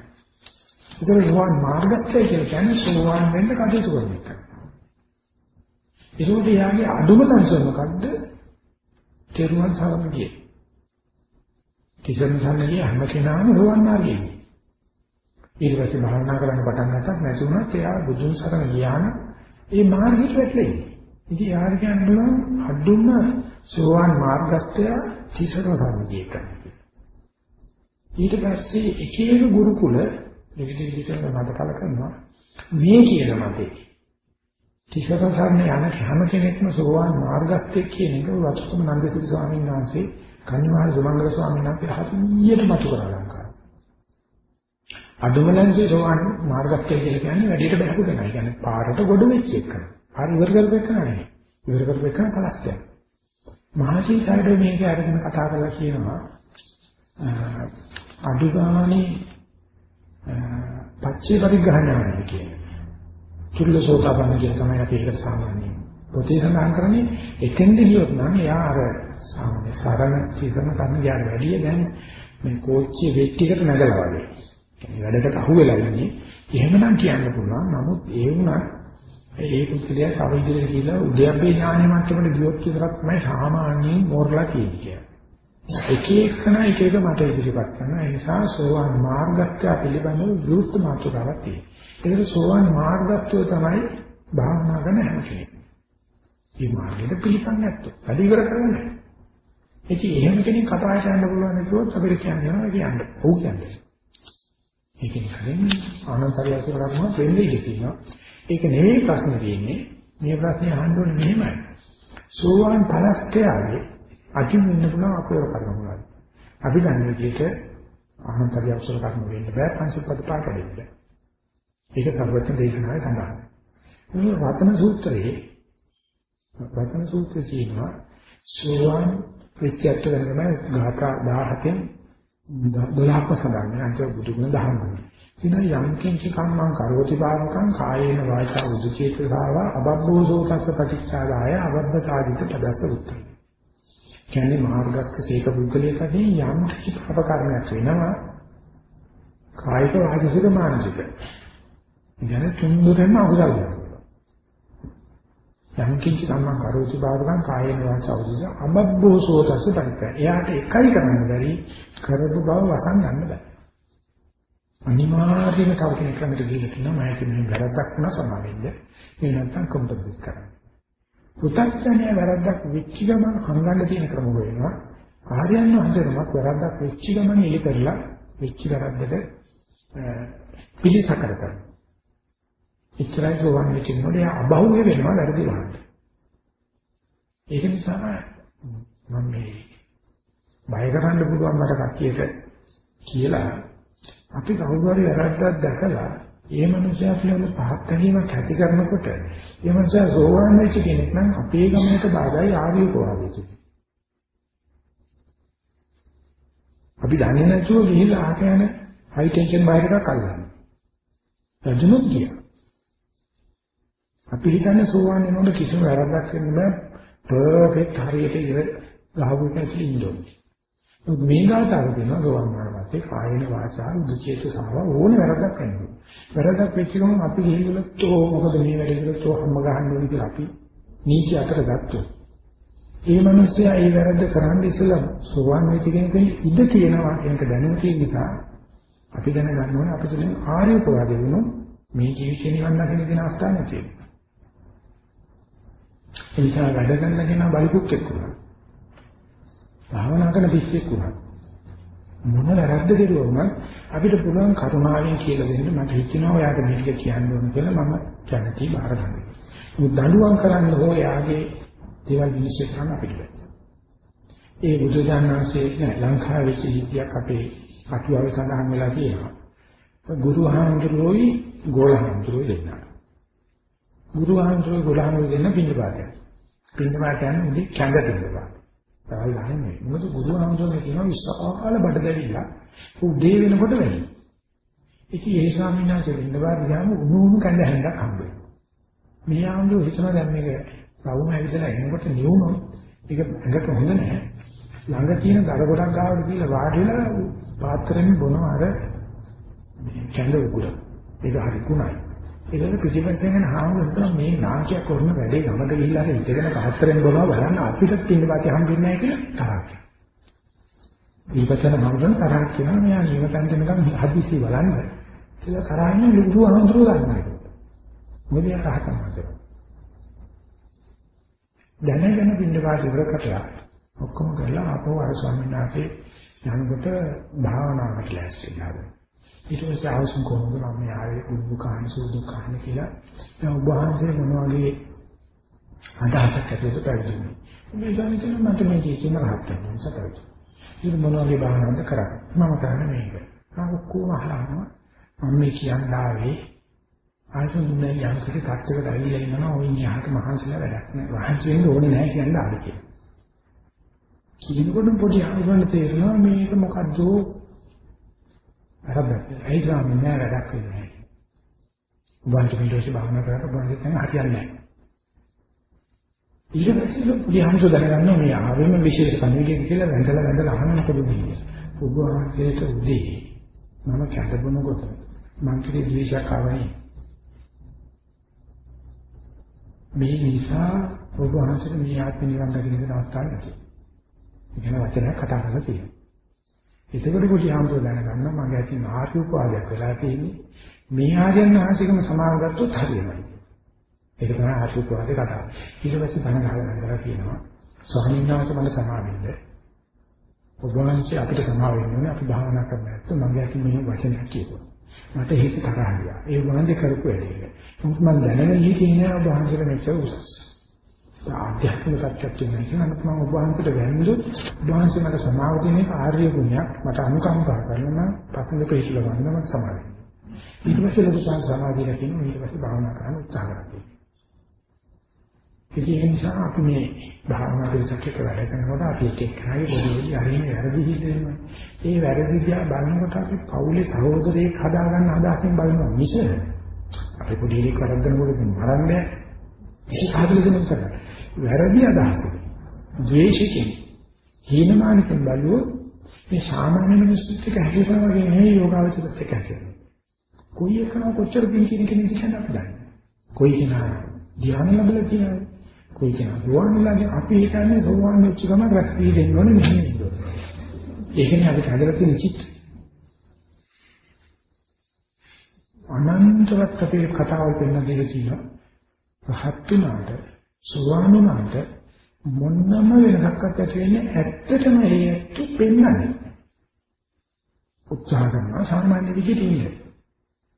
ඒතර සෝවාන් මාර්ගස්තය කියලා කියන්නේ සෝවාන් වෙන්න කටයුතු කරන එක. ඒකට යාගේ අඩුම ලංසම මොකද්ද? තෙරුවන් සරණ ගියේ. කිසන් සම්න්නේ හැම කෙනාම සෝවාන් මාර්ගයේ. ඊට පස්සේ භාවනා කරන්න පටන් ගත්තත් නැති වුණත් එයා බුදුන් සරණ ගියාම ඒ මාර්ගයට වැටලෙයි. ඉතින් යාර කියන්නේ අඩුම සෝවාන් මාර්ගස්ත්‍ය තිසර සම්ගිය කරනවා. ඊට පස්සේ එක එක ගුරුකුල විවිධ විදිහට මතකල කරනවා. මේ කියන මතේ තිසර සරණ යන හැම කෙනෙක්ම සෝවාන් මාර්ගස්ත්‍ය කියන එක වචකම නන්දසිරි ස්වාමීන් වහන්සේ කන්නිමාල සුමංගල ස්වාමීන් වහන්සේ හරියට මතු කරලා ලංකාවේ. අඩුමලන්සේ සෝවාන් මාර්ගස්ථය කියලා කියන්නේ වැඩියට බහපු කෙනා. කියන්නේ පාරට ගොඩ වෙච්ච එක. හරි ඉවර කරපෙන්න නෙවෙයි. ඉවර කරපෙන්න පලස්තයක්. මහසී සයිඩ් මේක අරගෙන කතා කරලා කියනවා අදුගානේ පච්චේ පරිග්‍රහණය කියන්නේ. චුල්ලසෝතාපන්න කියන තමයි අපි ඒකට සාමාන්‍යයෙන් පොතේ සඳහන් කරන්නේ එතෙන්ද ගියොත් නම් එයා අර සාමාන්‍ය සරණ චිතන කරන යාර වැඩි දැන් මේ කෝච්චිය වෙට් එකට නැගලා වගේ. වැඩකට අහු වෙලා ඉන්නේ. එහෙමනම් කියන්න පුළුවන්. නමුත් ඒ වුණත් ඒ පුද්ගලයා සවිදිරේ කියලා උද්‍යප්පේ ඥානෙ මට්ටමට ගියොත් විතරක් තමයි සාමාන්‍යයෙන් මෝරලා කියන්නේ. එක එකන එක එක මත ඉදිරිපත් කරනවා. ඒ නිසා සෝවාන් මාර්ගත්‍ය පිළිබඳව විරුද්ධ මාතෘකාවක් තියෙනවා. ඒකට සෝවාන් මාර්ගත්වය තමයි භාවනා කරන හැම කෙනෙක්. මේ මාර්ගයට පිළිපන් නැත්තොත් වැඩි ඉවර කරන්නේ. ඉතින් එහෙම කෙනෙක් කතා කරන්න පුළුවන් නේද අපිට කියන්නේ කියන්නේ. ඔව් කියන්නේ. ඒකෙන් කරන්නේ ආනන්තරිය කියලා කරනවා වෙන්නේ ඉඳී කියනවා. ඒක නෙවෙයි ප්‍රශ්නේ තියෙන්නේ. මේ ප්‍රශ්නේ අහන්න ඕනේ මෙහෙමයි. සෝවාන් ඵලස්ත්‍යයේ අකින් වෙන්න පුළුවන් අපේව කරන්න පුළුවන්. අපි දන්නේ විදිහට ආනන්තරිය අවසර කරන වෙන්න බෑ පංචපද පාඩ දෙන්න. ඒක සර්වඥ දේශනාවේ සඳහන්. මේ වචන සූත්‍රයේ වචන සූත්‍රයේ කියනවා සෝවාන් විච්‍යත්ත වෙනම ගාථා 17න් 12ක් සඳහන් වෙන අන්තිම බුදුගුණ 10 ගුණ. කියනවා යම් කිංචි කම්මං කරෝති භාවකං කායේන වාචා උදුචේතසාව අබබ්බෝසෝ සස්ස පටිච්චාදාය අවද්දතාදිත පදත්ත උත්තර. කියන්නේ මාර්ගස්ත සීක බුද්ධලේකදී යම් කිසි අපකරණයක් වෙනවා කායික වාචික මානසික. ඉතින් තුන්දෙරම අකුසල වෙනවා. යම් කිංචි කම්මං කරෝති භාවකං කායේන වාචා උදුචේ අබබ්බෝසෝ සස්ස පටිච්චා. එයාට එකයි කරන්න බැරි කරපු බව වසන් ගන්න බෑ. අනිවාර්යයෙන්ම තව කෙනෙක් ළඟට ගිහින් කියනවා මම කියන්නේ වැරද්දක් වුණා සමාවෙන්න. ඒ නැත්තම් කම්පන්සේට් කරන්න. පුතත්ජනය වැරද්දක් වෙච්ච ගමන් හංගන්න තියෙන ක්‍රම වෙනවා. ආර්යයන් වහන්සේනමක් වැරද්දක් වෙච්ච ගමන් එලි කරලා වෙච්ච වැරද්දට පිළිසකර කරනවා. ඉච්චරයි ගෝවන් වෙච්ච නෝඩය අබහුවේ වෙනවා වැරදි වහන්න. ඒක නිසා මම මේ බය කරන්න පුළුවන් මට කට්ටියට කියලා අපි කවුරු හරි වැරද්දක් දැකලා ඒ මනුස්සයා පිළිබඳ පහත් ගැනීමක් ඇති කරනකොට ඒ මනුස්සයා සෝවාන් වෙච්ච කෙනෙක් නම් අපේ ගමනට බාධායි ආර්යකවාදීති. අපි දන්නේ නැතුව ගිහිල්ලා ආක යන හයි ටෙන්ෂන් බයර් එකක් අල්ලන්න. රජුනුත් ගියා. අපි හිතන්නේ සෝවාන් වෙනකොට කිසිම වැරද්දක් වෙන්නේ නැහැ. පර්ෆෙක්ට් හරියට ඉර ගහපු කෙනෙක් ඉන්න ඕනේ. මේ ගාතාව කියනවා ගෝවන් වුණාට පස්සේ කායන වාචා උද්චේත සාව ඕන වැරද්දක් කරනවා. වැරද්දක් වෙච්ච ගමන් අපි ගිහිල්ලා තෝ මොකද මේ වැඩේ කරලා තෝ හැම ගහන්න ඕනේ කියලා අපි නීති අතර ගත්තොත්. ඒ මිනිස්සයා ඒ වැරද්ද කරන්න ඉස්සෙල්ලා සෝවන් වෙච්ච කෙනෙකුට ඉඩ තියෙනවා කියන දැනුම තියෙන නිසා අපි දැනගන්න ඕනේ අපිට දැන් ආර්ය උපවාදේ වුණොත් මේ ජීවිතේ නිවන් දකින්න දෙන අවස්ථාවක් නැති වෙනවා. ඒ නිසා වැඩ කරන කෙනා බලපුක් එක්කුණා. භාවනා කරන පිස්සෙක් වුණා. මොන වැරද්ද කෙරුවොත් අපිට පුළුවන් කරුණාවෙන් කියලා දෙන්න මට හිතෙනවා ඔයාට මේක කියන්න ඕන කියලා මම කැමැති බාර ගන්න. මොකද දඬුවම් කරන්න හෝ යාගේ දේවල් විනිශ්චය කරන්න අපිට බැහැ. ඒ බුදුජානනාංශයේ නෑ ලංකාවේ සිහියක් අපේ අටුවාවේ සඳහන් වෙලා තියෙනවා. ගුරුහාමුදුරුවෝයි ගෝලහාමුදුරුවෝ දෙන්නා. ගුරුහාමුදුරුවෝ ගෝලහාමුදුරුවෝ දෙන්න පිළිපාතයි. පිළිපාත යන උදේ කැඳ දෙන්නවා. තමයි අහන්නේ. මොකද බුදුහාමුදුරුවෝ කියනවා විශාල බඩ දැවිලා උදේ වෙනකොට වෙන්නේ. ඉතින් ඒ ස්වාමීන් වහන්සේ ඉන්නවා ගියාම උණු උණු කඳ හැන්දක් හම්බ වෙනවා. මේ ආමුදු හිතනවා දැන් මේක සවුම ඇවිදලා එනකොට නියුණොත් ඒක ඇඟට හොඳ නැහැ. ළඟ තියෙන දර ගොඩක් ගාවට ගිහලා වාඩි වෙලා පාත්‍රයෙන් බොනවා අර කැඳ උගුර. ඒක හරි කුණයි. ඒකල පිටිපස්සෙන් යන හාමුදුරුවෝ මේ නාකිය කරන වැඩේ ගමද ගිහිල්ලා හරි ඉඳගෙන පහතරෙන් බලනවා බලන්න අපිට ඉන්න වාසිය හම්බෙන්නේ නැහැ කියලා තරහක්. ඊපස්සෙන් හාමුදුරුවෝ තරහක් කියනවා මෙයා නිවතන් දෙනකම් හදිසි බලන්න. කියලා තරහින් ලුදු හාමුදුරුවෝ ගන්නවා. මොකද යා රහතන් වහන්සේ. දැනගෙන ඉන්න වාසිය ඉවර කරලා ඔක්කොම කරලා ආපහු අර ස්වාමීන් වහන්සේ යනකොට භාවනාවට ලෑස්ති වෙනවා. ඊට පස්සේ ආවසුන් කොහොමද? මම ආවේ කුඩු කහන සූදු කහන කියලා. දැන් ඔබ වහන්සේ මොන වගේ අදහසක් ඇතුළත පැවිදිුනේ මේ ගානේ කියන මට මේ කියන රහත් වෙනවා සතරයි ඊට මොන වගේ බාහනද කරන්නේ? මම කරන්නේ මේක. මම ඔක්කොම අහනවා. මම මේ කියන්න ආවේ ආයතන දුන්නේ යම් කිසි කට්ටකට ඇවිල්ලා ඉන්නවා ඔය ඉන්නහට මහන්සිලා වැඩක් නෑ. වහන්සේ වෙන්න ඕනේ නෑ කියන්න ආවේ කියලා. කියනකොට පොඩි අහුවන්න තේරෙනවා මේක මොකද්ද? අරබත් ඒ ස්වාමීන් වහන්සේ වැඩක් වෙන්නේ නැහැ. වන්ට මිනිස්සු භාවනා කරලා වන්ට තමයි හරියන්නේ නැහැ. ඊට පස්සේ පුදිහමස දැනගන්නවා මේ ආවෙම විශේෂ කණුවිලක් කියලා වැඳලා වැඳලා අහන මොකද මේ. ඔබ වහන්සේට උදේ මම කැඳබුණකොට මං කිරේ ද්වේෂයක් ආවයි. මේ නිසා ඔබ වහන්සේට මේ ආත්ම නිවන් දකින්න අවස්ථාවක් නැති. ඉගෙන වචනයක් කතා කරලා තියෙනවා. එතකොට කුටි ආමතුල දැනගන්න මගේ ඇතින් ආර්ය උපාදයක් වෙලා තියෙන්නේ මේ ආර්යයන් වහන්සේකම සමාව ගත්තොත් හරියමයි. ඒක තමයි ආර්ය උපාදේ කතාව. ඊට පස්සේ තන ගහලා කරලා කියනවා ස්වාමීන් වහන්සේ මට සමාවෙන්න. ඔබ වහන්සේ අපිට සමාව වෙන්න ඕනේ අපි භාවනා කරන්න නැත්නම් මගේ ඇතින් මේ වචනයක් කියනවා. මට හිත තරහ ගියා. ඒ වහන්සේ කරපු වැඩේ. නමුත් මම දැනගෙන හිටියේ ඔබ වහන්සේට මෙච්චර උසස්. ආධ්‍යාත්මික පැත්තක් තියෙනවා කියන එක මම ඔබ වහන්සේට වැඳුත් ඔබ වහන්සේ මට සමාව දෙන එක ආර්ය ගුණයක් මට අනුකම්පා කරනවා පසුඳ පිළිසල වන්න මට සමාවයි. ඊට පස්සේ ලොකු සමාධිය රකින්න ඊට පස්සේ භාවනා කරන්න උත්සාහ කරනවා. ඒ නිසා අපි මේ භාවනා පිළිසක් එක්ක වැඩ කරනකොට අපි එක එකයි පොඩි අරින්න වැරදි හිතෙනවා. ඒ වැරදි දිහා බලනකොට අපි පවුලේ සහෝදරයෙක් හදාගන්න අදහසින් බලනවා මිස අපි පොඩි එකක් වරද්දනකොට මරන්නේ ඒක හදිසියෙන් කරන්නේ. වැරදි අදහසක්. ද්වේෂිකෙන් හීනමානකින් බලුවොත් මේ සාමාන්‍ය මිනිස්සුත් එක්ක හැදෙනවා වගේ නෙවෙයි යෝගාවචරත් එක්ක හැදෙනවා. කොයි එකන කොච්චර පින් කියන කෙනෙක්ද කියන්නේ අපි දන්නේ. කොයි කෙනා ධ්‍යාන ලැබලා කියනවා. කොයි කෙනා දුවන්නලාගේ අපි හිතන්නේ සෝවාන් වෙච්ච ගමන් රැස් වී දෙන්න ඕනේ මෙහෙම නේද? ඒකනේ අපිට හදලා තියෙන චිත්ත. අනන්තවත් අපේ කතාවල් පෙන්න දෙලා තියෙනවා. රහත් වුණාට සෝවාන් වුණාට මොන්නම වෙනසක්වත් ඇති වෙන්නේ ඇත්තටම හේතු පෙන්වන්නේ. උත්සාහ කරනවා සාමාන්‍ය විදිහට ඉන්නේ.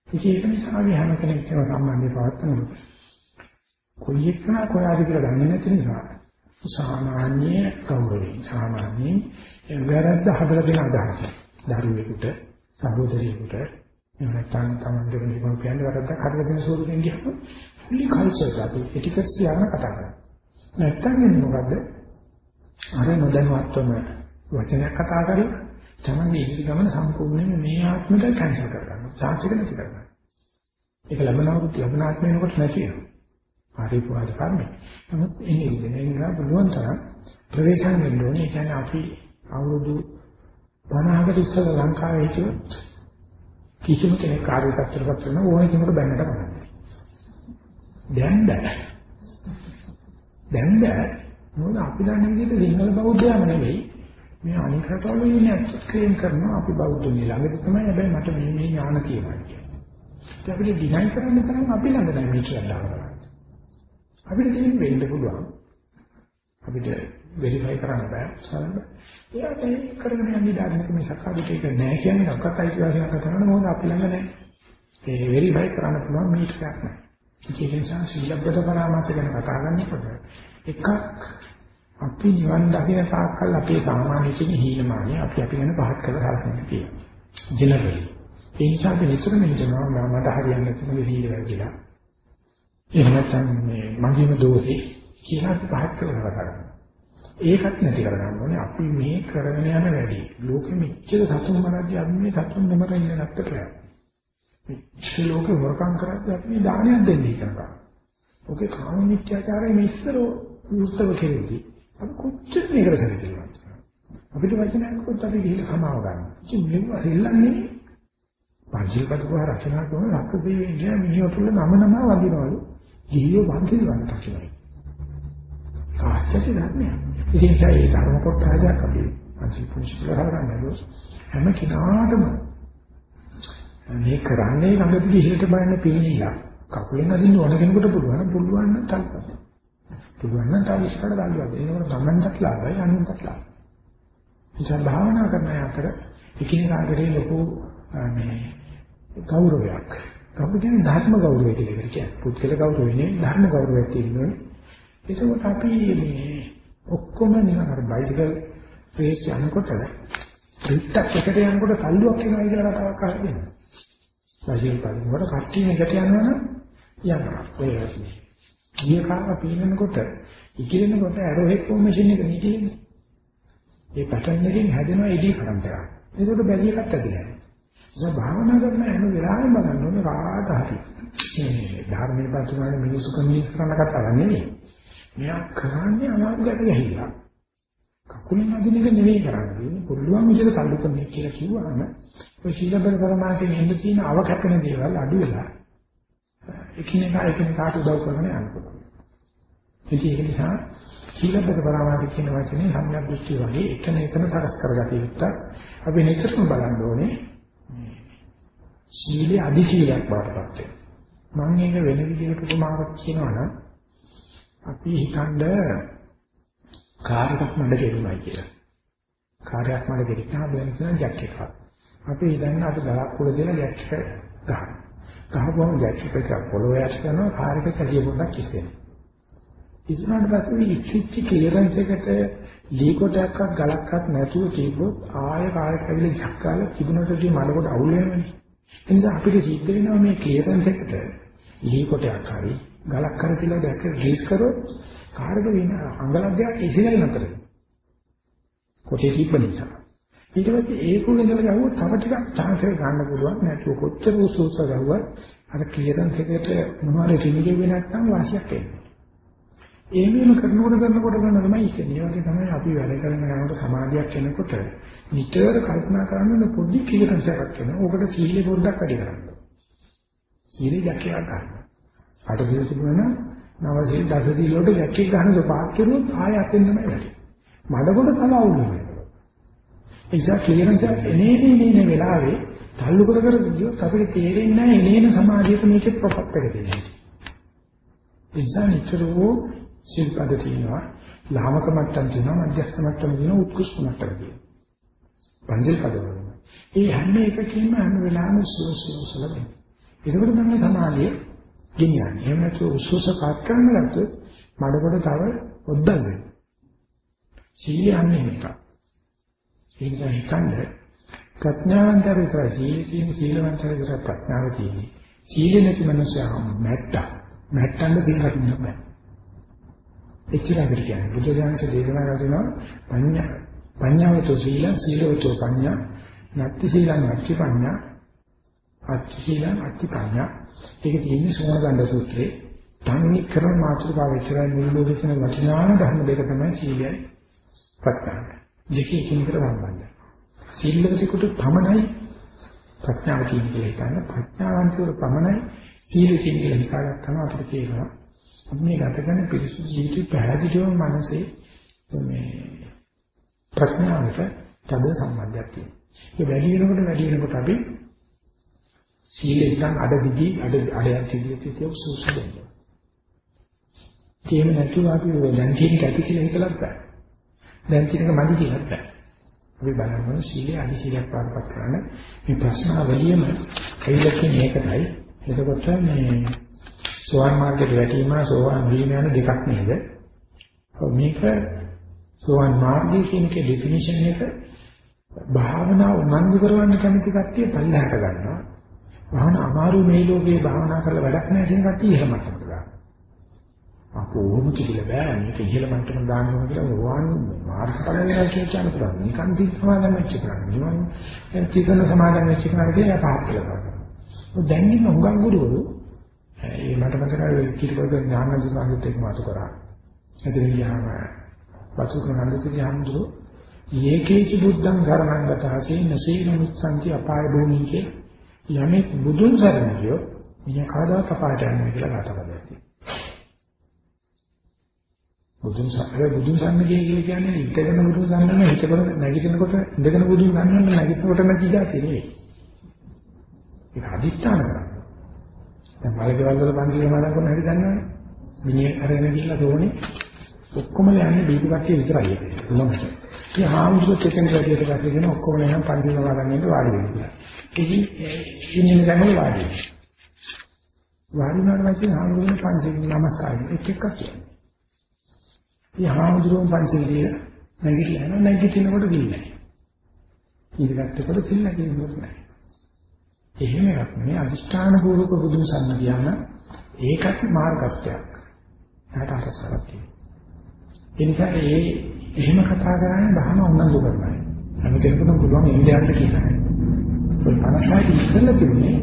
ඒක නිසා අපි හැම කෙනෙක්ම සාමාන්‍ය පවත්වනවා. කොයි එකනා කොයාද කියලා දන්නේ නැති නිසා සාමාන්‍ය ගෞරවය සාමාන්‍ය වැරද්ද හදලා දෙන අදහස දරුවෙකුට සහෝදරියෙකුට එහෙම නැත්නම් තමන්ගේ නිකන් කියන්නේ වැරද්ද හදලා දෙන ස්වරූපෙන් ගියම fully culture අපි එටිකට්ස් යන කතා කරා නැත්නම් එන්නේ මොකද්ද අර නොදැනුවත්වම වචනයක් කතා කරලා තමන්ගේ ඉදිරි ගමන සම්පූර්ණයෙන්ම මේ ආත්මයට කැන්සල් කරගන්නවා සාක්ෂික නැති කරගන්නවා ඒක ලැබෙන අවුරුදු ලැබෙන ආත්මය වෙනකොට නැති වෙනවා පරිපවාද කර්මය. නමුත් එන්නේ ඉන්නේ පුළුවන් තරම් ප්‍රවේශම් වෙන්න ඕනේ. ඒ කියන්නේ අපි අවුරුදු 50කට ඉස්සෙල්ලා ලංකාවේ හිටියොත් කිසිම කෙනෙක් කාර්ය තත්ත්වයකට කරන ඕනේ කෙනෙකුට බැන්නට බලන්න. දැන් බෑ. දැන් බෑ. මොකද අපි දන්න විදිහට සිංහල බෞද්ධයම නෙවෙයි. මේ අනික් රටවල ඉන්නේ ක්ලේම් කරනවා අපි බෞද්ධුනි ළඟදී තමයි හැබැයි මට මේ මේ ඥාන තියෙනවා කියන්නේ. ඒක අපිට ඩිනයි කරන්න තරම් අපි ළඟ නැහැ මේ කියලා දානවා. අපිට තියෙන වෙන්න පුළුවන්. අපිට වෙරිෆයි කරන්න බෑ. සරල. ඒකට කරගෙන යන්නේ ධාර්මික මේ සක්කාදිට ඒක නෑ කියන්නේ ඔක්කත් අයිතිවාසිකම් කරන මොකද අපි ළඟ නෑ. ඒ වෙරිෆයි කරන්න පුළුවන් මේක නෑ. ඒක නිසා සීලබ්බත පරාමාස ගැන කතා කරනකොට එකක් අපි නිවන් දකින සාකල් අපේ සාමාන්‍ය තියෙන හීනමානිය අපි අපි ගැන පහත් කරලා හලකන්නේ කියලා. ජෙනරලි. ඒ නිසා අපි නිතරම හිතනවා මට හරියන්නේ නැතිව හීන වැරදිලා. එහෙම නැත්නම් මේ මගේම දෝෂේ කියලා අපි පහත් කරලා කතා කරනවා. ඒකත් නැති කරගන්න ඕනේ අපි මේ කරගෙන යන වැඩි. ලෝකෙ මෙච්චර සතුන් මරද්දී අපි මේ සතුන් නොමර ඉන්න නැත්තට බෑ. මෙච්චර ලෝකෙ වරකම් කරද්දී අපි මේ දානයක් දෙන්නේ කරනවා. ඔකේ කාම මිත්‍යාචාරය මේ ඉස්සර උත්සව කෙරෙන්නේ. අපි කොච්චර මේකට සැලකෙනවද? අපිට වචනයක් කොත් අපි ගිහිල්ලා සමාව ගන්නවා. ඉතින් මේවා දෙල්ලන්නේ පංචිල්පත කෝ රචනා කරන ලක්කදී ඉන්නේ මිනිහතුල නම නම වදිනවලු. ගිහියෝ වන්දිල් වන්න දකින්නයි. කාශ්‍යසි ධර්මය. ඉතින් ඒ ධර්ම කොටසක් අපි අන්ති පුරුෂයරහරන්නේ හැම කෙනාටම මේ කරන්නේ ළඟදී ගිහිල්ට බලන්න පිළිනිලා කකුලෙන් අදින්න ඕන කෙනෙකුට පුළුවන් පුළුවන් නම් තල්පත. පුළුවන් නම් තව ඉස්සරහට දාන්න. ඒනකොට ගමන්ටත් ලාභයි අනුන්ටත් ලාභයි. ඉතින් භාවනා කරන අතර එකිනෙකාට ලොකු මේ ගෞරවයක් අපි කියන්නේ ධර්ම ගෞරවය කියලා කියන්නේ. පුද්ගල ගෞරවය නෙවෙයි ධර්ම ගෞරවයක් තියෙනවා. ඒකත් අපි මේ ඔක්කොම නිකන් අර බයිසිකල් රේස් යනකොට රිට්ටක් එකට යනකොට තල්ලුවක් එනවා කියලා කතාවක් අහගෙන. බයිසිකල් පදිනකොට කට්ටිය එකට යනවා යනවා. ඔය වගේ. ගිය කාම පීනනකොට ඉකිලෙනකොට ඇරෝහෙක් ෆෝමේෂන් එක නිකෙන්නේ. ඒ පැටර්න් එකෙන් හැදෙනවා එඩි කරන්ට් එකක්. ඒකට බැරි එකක් ඇදලා. ඒ භාවනා කරන හැම වෙලාවෙම බලන්න ඕනේ කාට හරි. මේ ධර්මයේ පස්සුනානේ මිනිසු කන්නේ කරන කතාවක් නෙවෙයි. මෙයා කරන්නේ අමාරු ගැට ගහිලා. කකුලෙන් අදින එක නෙවෙයි කරන්නේ. පුළුවන් විදිහට සල්ලු කරන්නේ කියලා කිව්වම ඔය ශීලබල පරමාර්ථයෙන් එන්න තියෙන අවකපන දේවල් අඩු වෙලා එකිනෙකා එකිනෙකාට උදව් කරගෙන යන්න පුළුවන්. ඉතින් ඒක නිසා ශීලබල පරමාර්ථ කියන වචනේ සම්‍යක් දෘෂ්ටි වගේ එකන එකන සකස් කරගatiya යුක්ත අපි නිතරම බලන්න ඕනේ ශීලයේ අදි ශීලයක් බවටපත් වෙනවා. මම මේක වෙන විදිහකට උපමාවක් කියනවා නම් අපි හිතනද කාර් එකක් මඩ ගෙරුණා කියලා. කාර් එකක් මඩ ගෙරිච්චා බෑන කියන ජැක් එකක්. අපි හිතන්නේ අපි ගලක් උඩ දාලා ජැක් එක ගහනවා. ගහපුවම ජැක් එක පොළොවේ ඇස් කරනවා කාර් එක කැසිය පොඩ්ඩක් ඉස්සෙනවා. ඉස්සරහට පස්සේ ඉච්චිච්ච ක්ලියරන්ස් එකට ලී කොටයක්වත් ගලක්වත් නැතුව තිබ්බොත් ආය කාර් එක ඇවිල්ලා ජැක් කාලා තිබුණටදී මඩ කොට අවුල් වෙනවනේ. ඒ නිසා අපිට සිද්ධ වෙනවා මේ ක්ලියරන්ස් එකට ලී කොටයක් හරි ගලක් කර කියලා දැක්ක රිලීස් කරොත් කාර්ක වෙන අංගලක් දෙකක් ඉසිලයි නතර. කොටේ තිබ්බ නිසා. ඊට පස්සේ ඒක උන ඉඳලා ගහුවොත් තව ටිකක් chance එක ගන්න පුළුවන් නැතුව කොච්චර උසුස ගහුවත් අර ක්ලියරන්ස් එකට මොනවාරි කිලිගෙන්නේ නැත්නම් වාසියක් එන්නේ. ඒ වගේම කරනකොට කරනකොට කරන තමයි ඉන්නේ. ඒ වගේ තමයි අපි වැඩ කරන යනකොට සමාධියක් එනකොට නිතර කල්පනා කරන්න පොඩි ක්ලියරන්ස් එකක් එනවා. ඕකට සීලෙ පොඩ්ඩක් වැඩි කරන්න. සීලෙ දැකියා ගන්න. අට සීල තිබුණා නම් නව සීල දස සීල වලට දැක්කේ ගන්න සපාක් කරුවොත් ආය අතෙන් තමයි වැඩි. මඩකොට තමයි අවුල් වෙන්නේ. ඒ නිසා ක්ලියරන්ස් එක එනේ එනේ වෙලාවේ තල්ලු කර කර ගියොත් අපිට තේරෙන්නේ නැහැ එනේන සමාධියක මේකේ ප්‍රොපත් එක දෙන්නේ. ඒ නිසා නිතරම සිල්පද තියෙනවා, ලාමක මට්ටම් තියෙනවා, මධ්‍යස්ථ මට්ටම් තියෙනවා, උත්කෘෂ්ඨ මට්ටම් තියෙනවා. පංචල් පදවල. ඒ හැම එකකින්ම හැම වෙලාවෙම සෝසෝසල වෙනවා. ඒකවල තමයි සමාධිය ගෙනියන්නේ. එහෙම නැතුව උස්සස කාත් කරන්න ගත්තොත් මඩකොට තව ඔද්දල් වෙනවා. සීලය අන්නේ එක. ඒ නිසා හිතන්නේ ප්‍රඥාවන්තර විතර සීල සීල සීලවන්තර විතර ප්‍රඥාව තියෙන්නේ. සීල නැති මනුස්සයා මැට්ටා. මැට්ටන්න දෙයක් නෑ. එච්චර අපිට කියන්නේ බුදු දහමේ දේශනා කරනවා පඤ්ඤා පඤ්ඤාවතෝ සීල සීලවතෝ පඤ්ඤා නත්ති සීලං නත්ති පඤ්ඤා අත්ති සීලං අත්ති පඤ්ඤා ඒක තියෙන්නේ සෝනගණ්ඩ සූත්‍රයේ ධම්මික කරන මාතෘකාව විතරයි මුළු ලෝකෙ තියෙන වටිනාම ධර්ම දෙක තමයි සීලයයි ප්‍රඥාව. දෙකේ එකිනෙකට සම්බන්ධයි. සීලවතිකට පමණයි ප්‍රඥාව කියන්නේ හිතන්න ප්‍රඥාවන්තව පමණයි සීල කියන්නේ හිතාගත්තම අපිට තේරෙනවා මේ ගත කරන පිරිසුදු ජීවිතය පැහැදිලිවම මනසේ මේ ප්‍රඥාවට තද සම්බන්ධයක් තියෙනවා. ඒ වැඩි වෙනකොට වැඩි වෙනකොට අපි සීලෙන් නම් අඩ දිගි අඩ අඩයක් සිදුවෙච්ච තියොක් සූසු දෙනවා. ඒකම නැතුව අපි දැන් තියෙන කැටි කියලා හිතලත් බෑ. දැන් තියෙනක මදි කියලාත් බෑ. අපි බලන්න සීලය අදි සීලයක් පාඩපත් කරන්න මේ ප්‍රශ්නාවලියම කයිලකින් මේකයි. එතකොට මේ සෝවාන් මාර්ගයට වැටීම සෝවාන් වීම යන දෙකක් නේද? මේක සෝවාන් මාර්ගය කියන එකේ ඩෙෆිනිෂන් එක භාවනා උනන්දු කරවන්න කැමති කට්ටිය පල්ලහැට ගන්නවා. භාවනා අමාරු මේ ලෝකේ භාවනා කරලා වැඩක් නැහැ කියන කට්ටිය එහෙම මතකට ගන්නවා. අපෝ ඕම කියලා බෑ මේක ඉහළ මට්ටම දානවා කියලා සෝවාන් මාර්ගඵල වෙනවා කියන පුළුවන්. නිකන් තී සමාදන් වෙච්ච කරන්නේ. නිවන් දැන් තීසන සමාදන් වෙච්ච කරන්නේ කියලා පහත් කියලා කරනවා. දැන් ඉන්න උගන් ගුරුවරු ඒ මට මතකයි කිරිකොල්ද ඥානන්ද සංගීත එක්ක මාතු කරා. එතන ගියාම වසුකනන්ද සිරියම්දුරු ඒකේච බුද්ධං ධර්මං ගතහසේ නසීන මිච්ඡන්ති අපාය භූමිකේ යමෙක් බුදුන් සරණ ගියෝ මිය කාදාත අපායට යන්නේ කියලා කතා කරලා බුදුන් සරණ බුදුන් සරණ ගිය කියන්නේ ඉඳගෙන බුදුන් සරණ හිතකොට නැගිටිනකොට ඉඳගෙන බුදුන් සරණ නැගිටිනකොට නැති જાති නෙවෙයි. ඒක අදිස්ථාන කරා. දැන් මලකෙවල් වල පන්ති සමාදන් කරන හැටි දන්නවනේ. මිනිහ අරගෙන ගිහලා තෝනේ ඔක්කොම යන්නේ දීපු කට්ටිය විතරයි ඒක. මොනවද? ඉතින් හාමුදුරුවෝ චෙකෙන් කඩේට ගත්තගෙන ඔක්කොම යන පන්ති සමාදන් වෙන්න වාඩි වෙනවා. ඉතින් ඉන්නේ ගමන වාඩි. වාඩි වුණාට පස්සේ හාමුදුරුවෝ පන්සල් නමස්කාරය එක් එකක් කියන්නේ. ඉතින් හාමුදුරුවෝ පන්සල් ගිහලා නැගිටලා යනවා නැගිටිනකොට ගිහින්. ඊළඟට සිල් නැගෙන්නේ නැහැ. එහෙම එකක් නෙවෙයි අදිෂ්ඨාන පූර්වක බුදුන් සන්න ගියාම ඒකත් මාර්ගස්ත්‍යයක්. ඒකට අරසාවක් තියෙනවා. ඒ නිසා ඒ එහෙම කතා කරන්නේ බහම උනන්දු කරනවා. හැම කෙනෙකුටම පුළුවන් ඉන්දියාවට කියනවා. ඔය 56 ඉස්සෙල්ලා තිබුණේ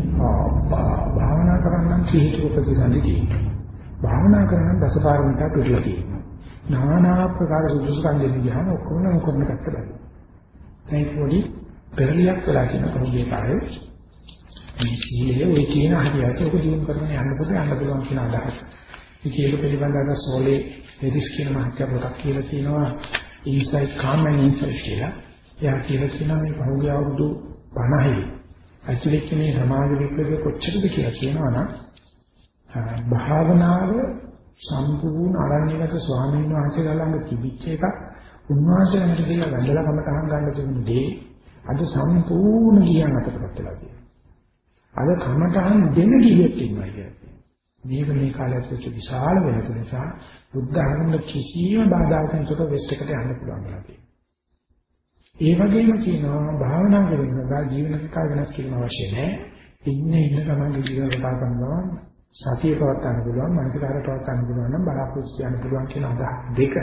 භාවනා කරන්න කීහිතුක ප්‍රතිසන්දි තියෙනවා. භාවනා කරන්න දසපාරමිතා පිළිලා තියෙනවා. নানা ආකාර සුදුසුකම් දෙන්න ගියාම ඔක්කොම මොකොන්න පැත්ත බලනවා. දැන් පොඩි පෙරලියක් වෙලා කියන කරුණේ කාර්යය මේ සීලය ඔය කියන හරියට ඔක දිනු කරගෙන යන්න පුළුවන් යන්න පුළුවන් කියන අදහස. ඉතින් ඒක පිළිබඳව සෝලේ එදිස් කියන මහත්ය පොතක් කියලා කියනවා ඉන්සයිට් කාම් ඇන් ඉන්සයිට් කියලා. එයා කියලා කියනවා මේ පහුගිය අවුරුදු 50 ඇතුළත මේ සමාජ විප්ලවය කොච්චරද කියලා කියනවා නම් භාවනාව සම්පූර්ණ අරණ්‍යගත ස්වාමීන් වහන්සේලා ළඟ තිබිච්ච එකක් උන්වහන්සේලාට කියලා වැඳලා කමටහන් ගන්න තිබුණ දේ අද සම්පූර්ණ ගියන් අතටපත් වෙලා තියෙනවා. අද කමටහන් දෙන ගියෙක් ඉන්නවා කියන්නේ. මේක මේ කාලේ ඇතුළත විශාල වෙනස නිසා බුද්ධ ධර්මවල කිසිම බාධාකින් තොර වෙස්ට් එකට යන්න පුළුවන් වෙලා තියෙනවා. ඒ වගේම කියනවා භාවනා කරනවා ජීවන කතා වෙනස් කිරීම අවශ්‍ය නැහැ. ඉන්නේ ඉන්න තමයි ජීවන කතා කරනවා සතිය පවත්වන්න පුළුවන් මනසකාර පවත්වන්න පුළුවන් නම් බලාපොරොත්තු වෙන්න පුළුවන් කියන අදහස් දෙක.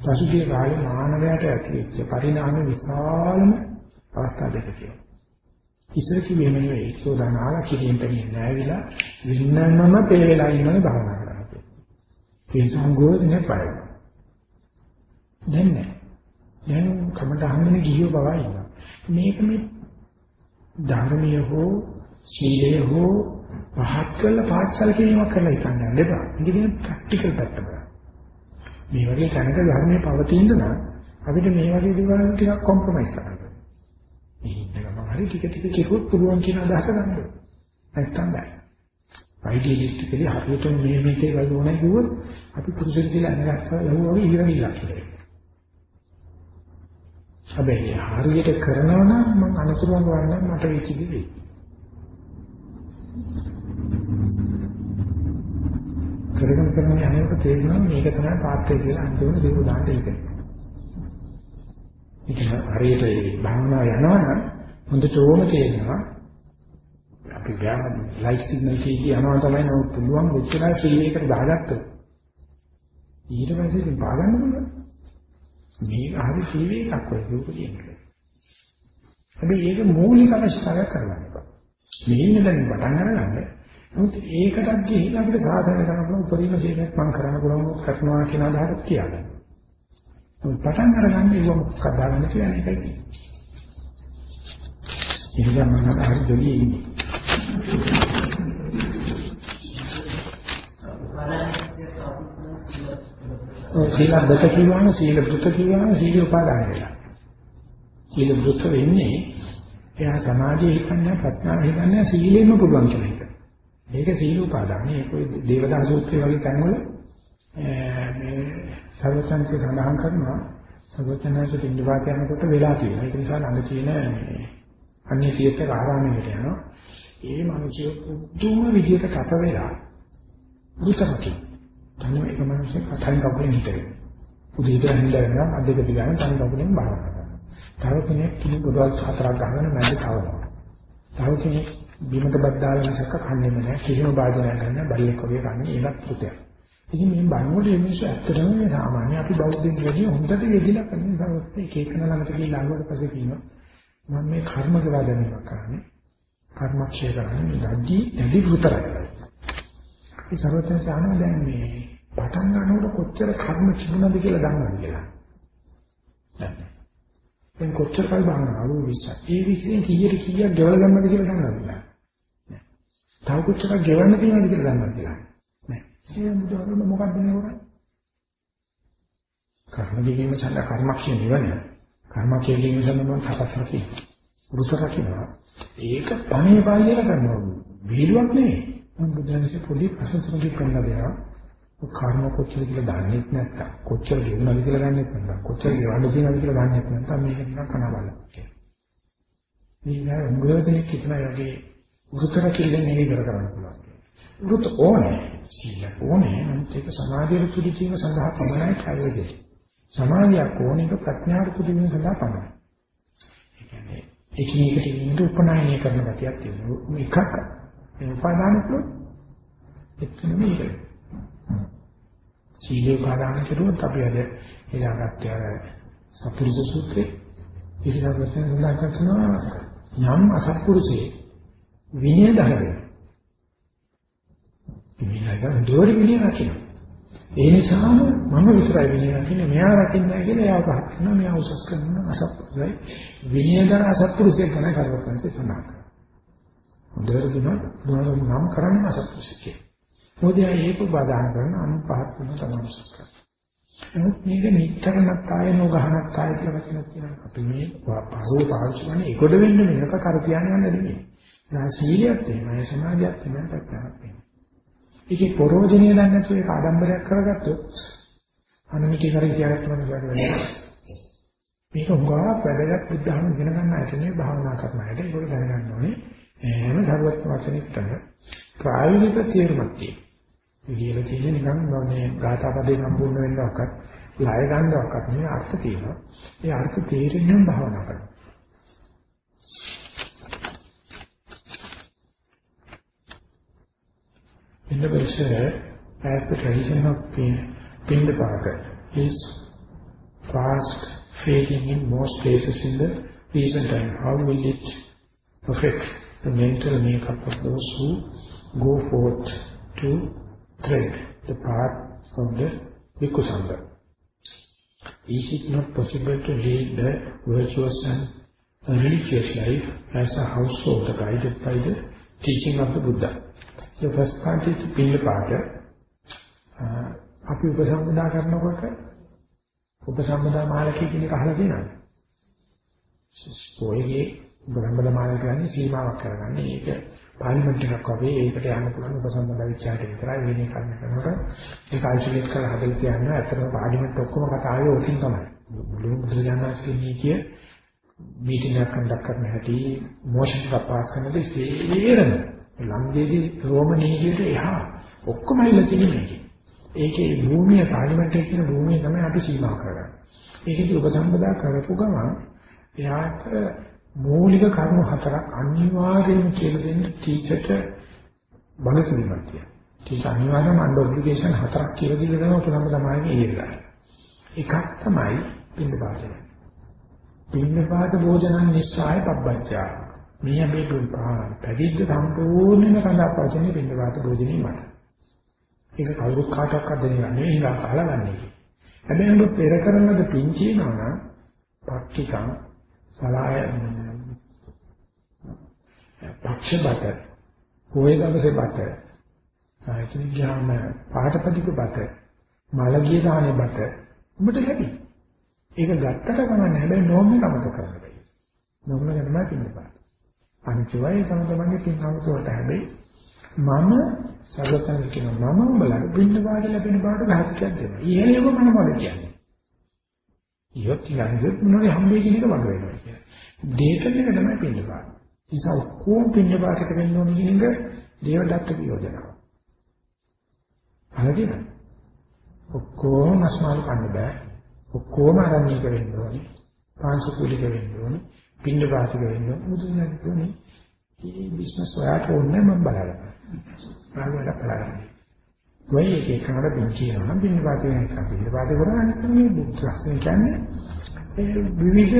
පසුගිය කාලේ මානවයාට ඇතිවෙච්ච පරිණාම විශාලම අවස්ථා දෙක කියනවා. ඉස්සර කිව්වේ නෙවෙයි සෝදානාලා කිරියෙන් පෙන්නේ නැවිලා වින්නමම පේ වෙලා ඉන්නනේ භාවනා කරන්නේ. ඒ සංගෝධනේ පය. දැන් නෑ. දැන් කමට අහන්නේ ගිහියෝ බවයි ඉන්නවා. මේක මේ ධර්මීය හෝ සීලය හෝ පහත් කළ පාච්චල කිරීමක් කරලා ඉතින් යන්න එපා. ඉතින් ප්‍රැක්ටිකල් පැත්ත බලන්න. මේ වගේ තැනක ධර්මයේ පවතින නම් අපිට මේ වගේ දේවල් ටිකක් කොම්ප්‍රොමයිස් කරන්න. ඉන්නකම හරි ටික ටික කෙරුවොත් පුළුවන් කියන අදහස ගන්න ඕනේ. නැත්තම් බෑ. අයිඩියලිස්ටිකලි හරියට මේ මේකේ වල ඕනේ කිව්වොත් අපි පුරුෂයෙක් කියලා අනගත්තා ලහුව වගේ ඉහිර ගිලා කියලා. හැබැයි හරියට කරනවා නම් මම අනුතරම වන්න මට විචිදි වෙයි. කරගෙන කරගෙන යනකොට තේරෙනවා මේක තමයි පාත්‍රය කියලා අන්තිමට දෙව දාන්න ඒක. ඉතින් හරියට ඒ භාවනාව යනවනම් හොඳට ඕම තේරෙනවා. අපි ගාම ලයිට් සිග්නල් කීදී යනවා තමයි නමුත් පුළුවන් මෙච්චරයි කීයකට දාගත්තොත්. ඊට පස්සේ ඉතින් පාගන්න පුළුවන්. මේක හරි සීවේ එකක් වගේ උපදින්නේ හැබැයි ඒක මූලික අවශ්‍යතාවයක් කරගන්න එපා. මේ ඉන්න දැන් පටන් අරගන්න. නමුත් ඒකටත් ගිහින් අපිට සාධන කරන්න උපරිම දෙයක් මම කරන්න පුළුවන් කරනවා කියන අදහසක් තියාගන්න. පටන් අරගන්න ඒක මොකක්ද දාගන්න කියන්නේ ඒකයි. එහෙනම් මම හරි දෙලියේ ඉන්නේ. ඔය සීල බත කියවම සීල බෘත කියවම සීල උපාදාන වෙලා. සීල බෘත වෙන්නේ එයා සමාධිය හිතන්නේ ප්‍රඥාව හිතන්නේ සීලෙම පුළුවන් කියන එක. මේක සීල උපාදාන. ඒක දේවදා සූත්‍රය වගේ තැන්වල මේ සර්වසංක සඳහන් කරනවා සර්වඥාන්සේ පින්ඩපාත යනකොට වෙලා තියෙනවා. ඒක නිසා ළඟ තියෙන අන්‍ය සියත ආරාමයකට යනවා. ඒ මිනිස්සු පුදුම විදියට කත වෙලා උතරකි. තනියම එක මිනිස්සෙක් කතෙන් කපුලෙන් හිටගෙන. උදේට හින්දා අධික දිගාන තනි කපුලෙන් බහනවා. තව කෙනෙක් කිලි ගොඩවල් හතරක් ගහගෙන මැද තවනවා. තව කෙනෙක් බිමට බත් දාලා නැසක කන්නේම නැහැ. කිසිම බාධාවක් නැහැ. බල්ලෙක් වගේ කන්නේ ඒවත් පුතේ. ඉතින් මේ බණවල මේ මිනිස්සු ඇත්තටම මේ සාමාන්‍ය අපි බෞද්ධින් වැඩි හොඳට යෙදිලා කරන නිසා ඒක එකන ළඟට ගිහින් ළඟට පස්සේ කියනවා මම මේ කර්ම කියලා දැනීමක් කරන්නේ කර්මක්ෂය කරන්නේ මේ දඩි ඇදි විතරයි. ඒ සර්වඥ සාහන දැන් මේ පටන් ගන්නකොට කොච්චර කර්ම තිබුණද කියලා දන්නවද කියලා. දැන් කොච්චර කල් බාහනවලු විශ්ස. ඒ විශ්යෙන් කීයට කීයක් ගෙවල ගන්නවද කියලා දන්නවද? තව කොච්චරක් ගෙවන්න තියෙනවද කියලා දන්නවද කියලා. ඒ බුදුහාමුදුරුවෝ මොකක්ද මේ කරන්නේ? කර්ම කිරීම සඳහා කර්මක්ෂය නිවන. කර්මක්ෂය කිරීම සඳහා තපස් රකින්න. පුරුෂ රකින්න. ඒක පණේ පාලියලා කරනවා. වේලුවක් නෙවෙයි. මම බුදුන්සේ පොඩි ප්‍රසන්නකම් කරන්න දෙනවා. කර්ම කොච්චර කියලා දන්නේ නැත්තම් කොච්චර ගෙවුණාද කියලා දන්නේ නැත්නම් කොච්චර ගෙවන්න තියෙනවද කියලා දන්නේ නැත්නම් මේක නිකන් කනබල. මේ නෑ උගදෙනෙක් හිතන යගේ උරුතර කිල්ලෙන් නෙවෙයි කර කරන්න පුළුවන්. උරුත ඕනේ. සීල ඕනේ. නමුත් ඒක සමාධියට පිළිචීම සඳහා පමණයි කාර්යය. සමාධියක් ඕනේ ඒක ප්‍රඥාවට පිළිවීම සඳහා පමණයි. ඒ කියන්නේ එකිනෙකට ඉන්න උපනායනය කරන ගතියක් තියෙනවා. එකක් මේ උපාදාන කළොත් එතන මේක. සීල උපාදාන කරුවොත් අපි අද එදාගත්ත අර සපුරුෂ සූත්‍රේ ඉතිරි වචන සඳහන් කරනවා යම් අසත්පුරුෂේ විනය දහගෙන. විනයයන් දෝරි විනය රකින්න. ඒ නිසාම මම විතරයි විනය රකින්නේ මෙයා රකින්නේ නැහැ කියලා එයා පහත් කරනවා මෙයා උසස් කරනවා අසත්පුරුෂයි විනයදර අසත්පුරුෂයෙක් ගැන කරවන්නේ සඳහන් කරනවා. හොඳට දුනා නම් කරන්නේ අසත්පුරුෂයෙක්. මොකද ඒක බාධා කරන අනුපහත් කරන තමයි උසස් කරන්නේ. නමුත් මේක නිතරමත් ආය නොගහනක් ආය කියලා වචන තියෙනවා. අපි මේ පහෝ පාවිච්චිනේ ඒකඩ වෙන්න මේක කර කියන්නේ නෙමෙයි. දැන් සීලියත් එහෙමයි සමාධියත් එහෙමයි ප්‍රඥාවත් එහෙමයි. ඒකේ ප්‍රෝජනය දන්නේ නැතුව ඒක ආඩම්බරයක් කරගත්තොත් අනුමිති කර කියාගත්ත මනසට වෙන්නේ. මේක උගා වැඩගත් බුද්ධහම ඉගෙන ගන්න ඇතනේ භාවනා කරන අයට ඒක දැනගන්න ඕනේ. එහෙම ධර්මවත් වචනෙකට ප්‍රායෝගික තීරණයක් තියෙනවා. කියලා තියෙන්නේ නිකන් මේ ගාථාපදේ සම්පූර්ණ වෙන්නවක්වත් ලය ගන්නවක්වත් නෙවෙයි අර්ථ තියෙනවා. ඒ අර්ථ තේරෙන්න භාවනා කරනවා. In the verse, as the tradition of Pindapata is fast fading in most places in the recent time, how will it affect the mental makeup of those who go forth to thread the path of the Bhikkhu. Is it not possible to lead the virtuous and religious life as a household guided by the teaching of the Buddha? The first part is පිළිපාත අපි උපසම්පදා කරනකොට උපසම්පදා මාලකී කියන එක අහලා තියෙනවද? පොයේ උපසම්පදා මාලකයන්ගේ සීමාවක් කරගන්නේ. ඒක පාර්ලිමේන්තු එකක් වගේ ඒකට යන්න පුළුවන් උපසම්බන්ධ විචාරය විතරයි. වෙන එකක් කරනකොට ඒක අයිසොලේට් කරලා හදලා තියන්න. ඇත්තටම පාර්ලිමේන්තු ඔක්කොම කතාවේ ඕකින් තමයි. මුළු බුදුජානකගේ නීතිය මීටින් එකක් කන්ඩක් කරන හැටි මොෂන් එක පාස් කරනදී සේරම ලංකේදී රෝම නීතියට එහා ඔක්කොම ඉල්ල තියෙන්නේ ඒකේ භූමිය පාර්ලිමේන්තුවේ කියන භූමිය තමයි අපි සීමා කරගන්නේ ඒකදී උපසම්පදා කරපු ගමන් එයාට මූලික කරුණු හතරක් අනිවාර්යයෙන් කියලා දෙන්න ටීචර්ට බලකිරීමක් තියෙනවා. ටීචර් අනිවාර්යයෙන්ම අnder ඔබ්ලිගේෂන් හතරක් කියලා දීලා දෙනවා උපලම්බ තමයි ඉහෙලා. එකක් තමයි පින්නපාතය. පින්නපාත භෝජනං නිස්සාය පබ්බච්චා. මේ අපි පැවිද්ද සම්පූර්ණයෙන්ම කඳාපවචනේ පින්නපාත භෝජනේ මත. ඒක කවුරුත් කාටවත් දෙන්නේ නැහැ. ඒක අහලා ගන්න. හැබැයි ඔබ පෙර කරන ලද පින් කියනවා නම් පක්ෂිකං සලාය පක්ෂබත පොයේ දවසේ බත ආයතන ගියාම පාඨපදික බත මලගිය දානේ බත උඹට ලැබි. ඒක ගත්තට කමන්නේ හැබැයි නෝම් එක අමතක කරන්න බෑ. නෝම් එක තමයි පින්නපාත. අනිත්‍යයි තම තමන්ගේ පින්නවතට හැබැයි මම සර්වතන කියන මම උඹලට පින්නපාත ලැබෙන බවට ගහක්යක් දෙනවා. ඊහෙම මම මොකද කියන්නේ? ඉවත් කියන්නේ මොනවද හම්බෙයි කියන එක වග වෙනවා කියන්නේ. දේශන එක තමයි පින්නපාත. නිසා ඔක්කොම පින්නපාත කරන්න ඕනේ කියන එක දේවදත්ත යෝජනාව. හරිද? ඔක්කොම අස්මාල් කන්න බෑ. ඔක්කොම අරණීක වෙන්න ඕනේ. පාංශු කුලික වෙන්න ඕනේ. පින්නපාත වෙන්න ඕනේ. මුදුන් යන්නේ මේ බිස්නස් වලට ඕනේ මම බලන්න. ආයෙත් බලන්න. කොයි එකේ කරලා බින් කියනවා නම් බින් වාදේ නැහැ. බින් වාදේ කරන්නේ මේ බුද්ධ කියන්නේ ඒ විවිධ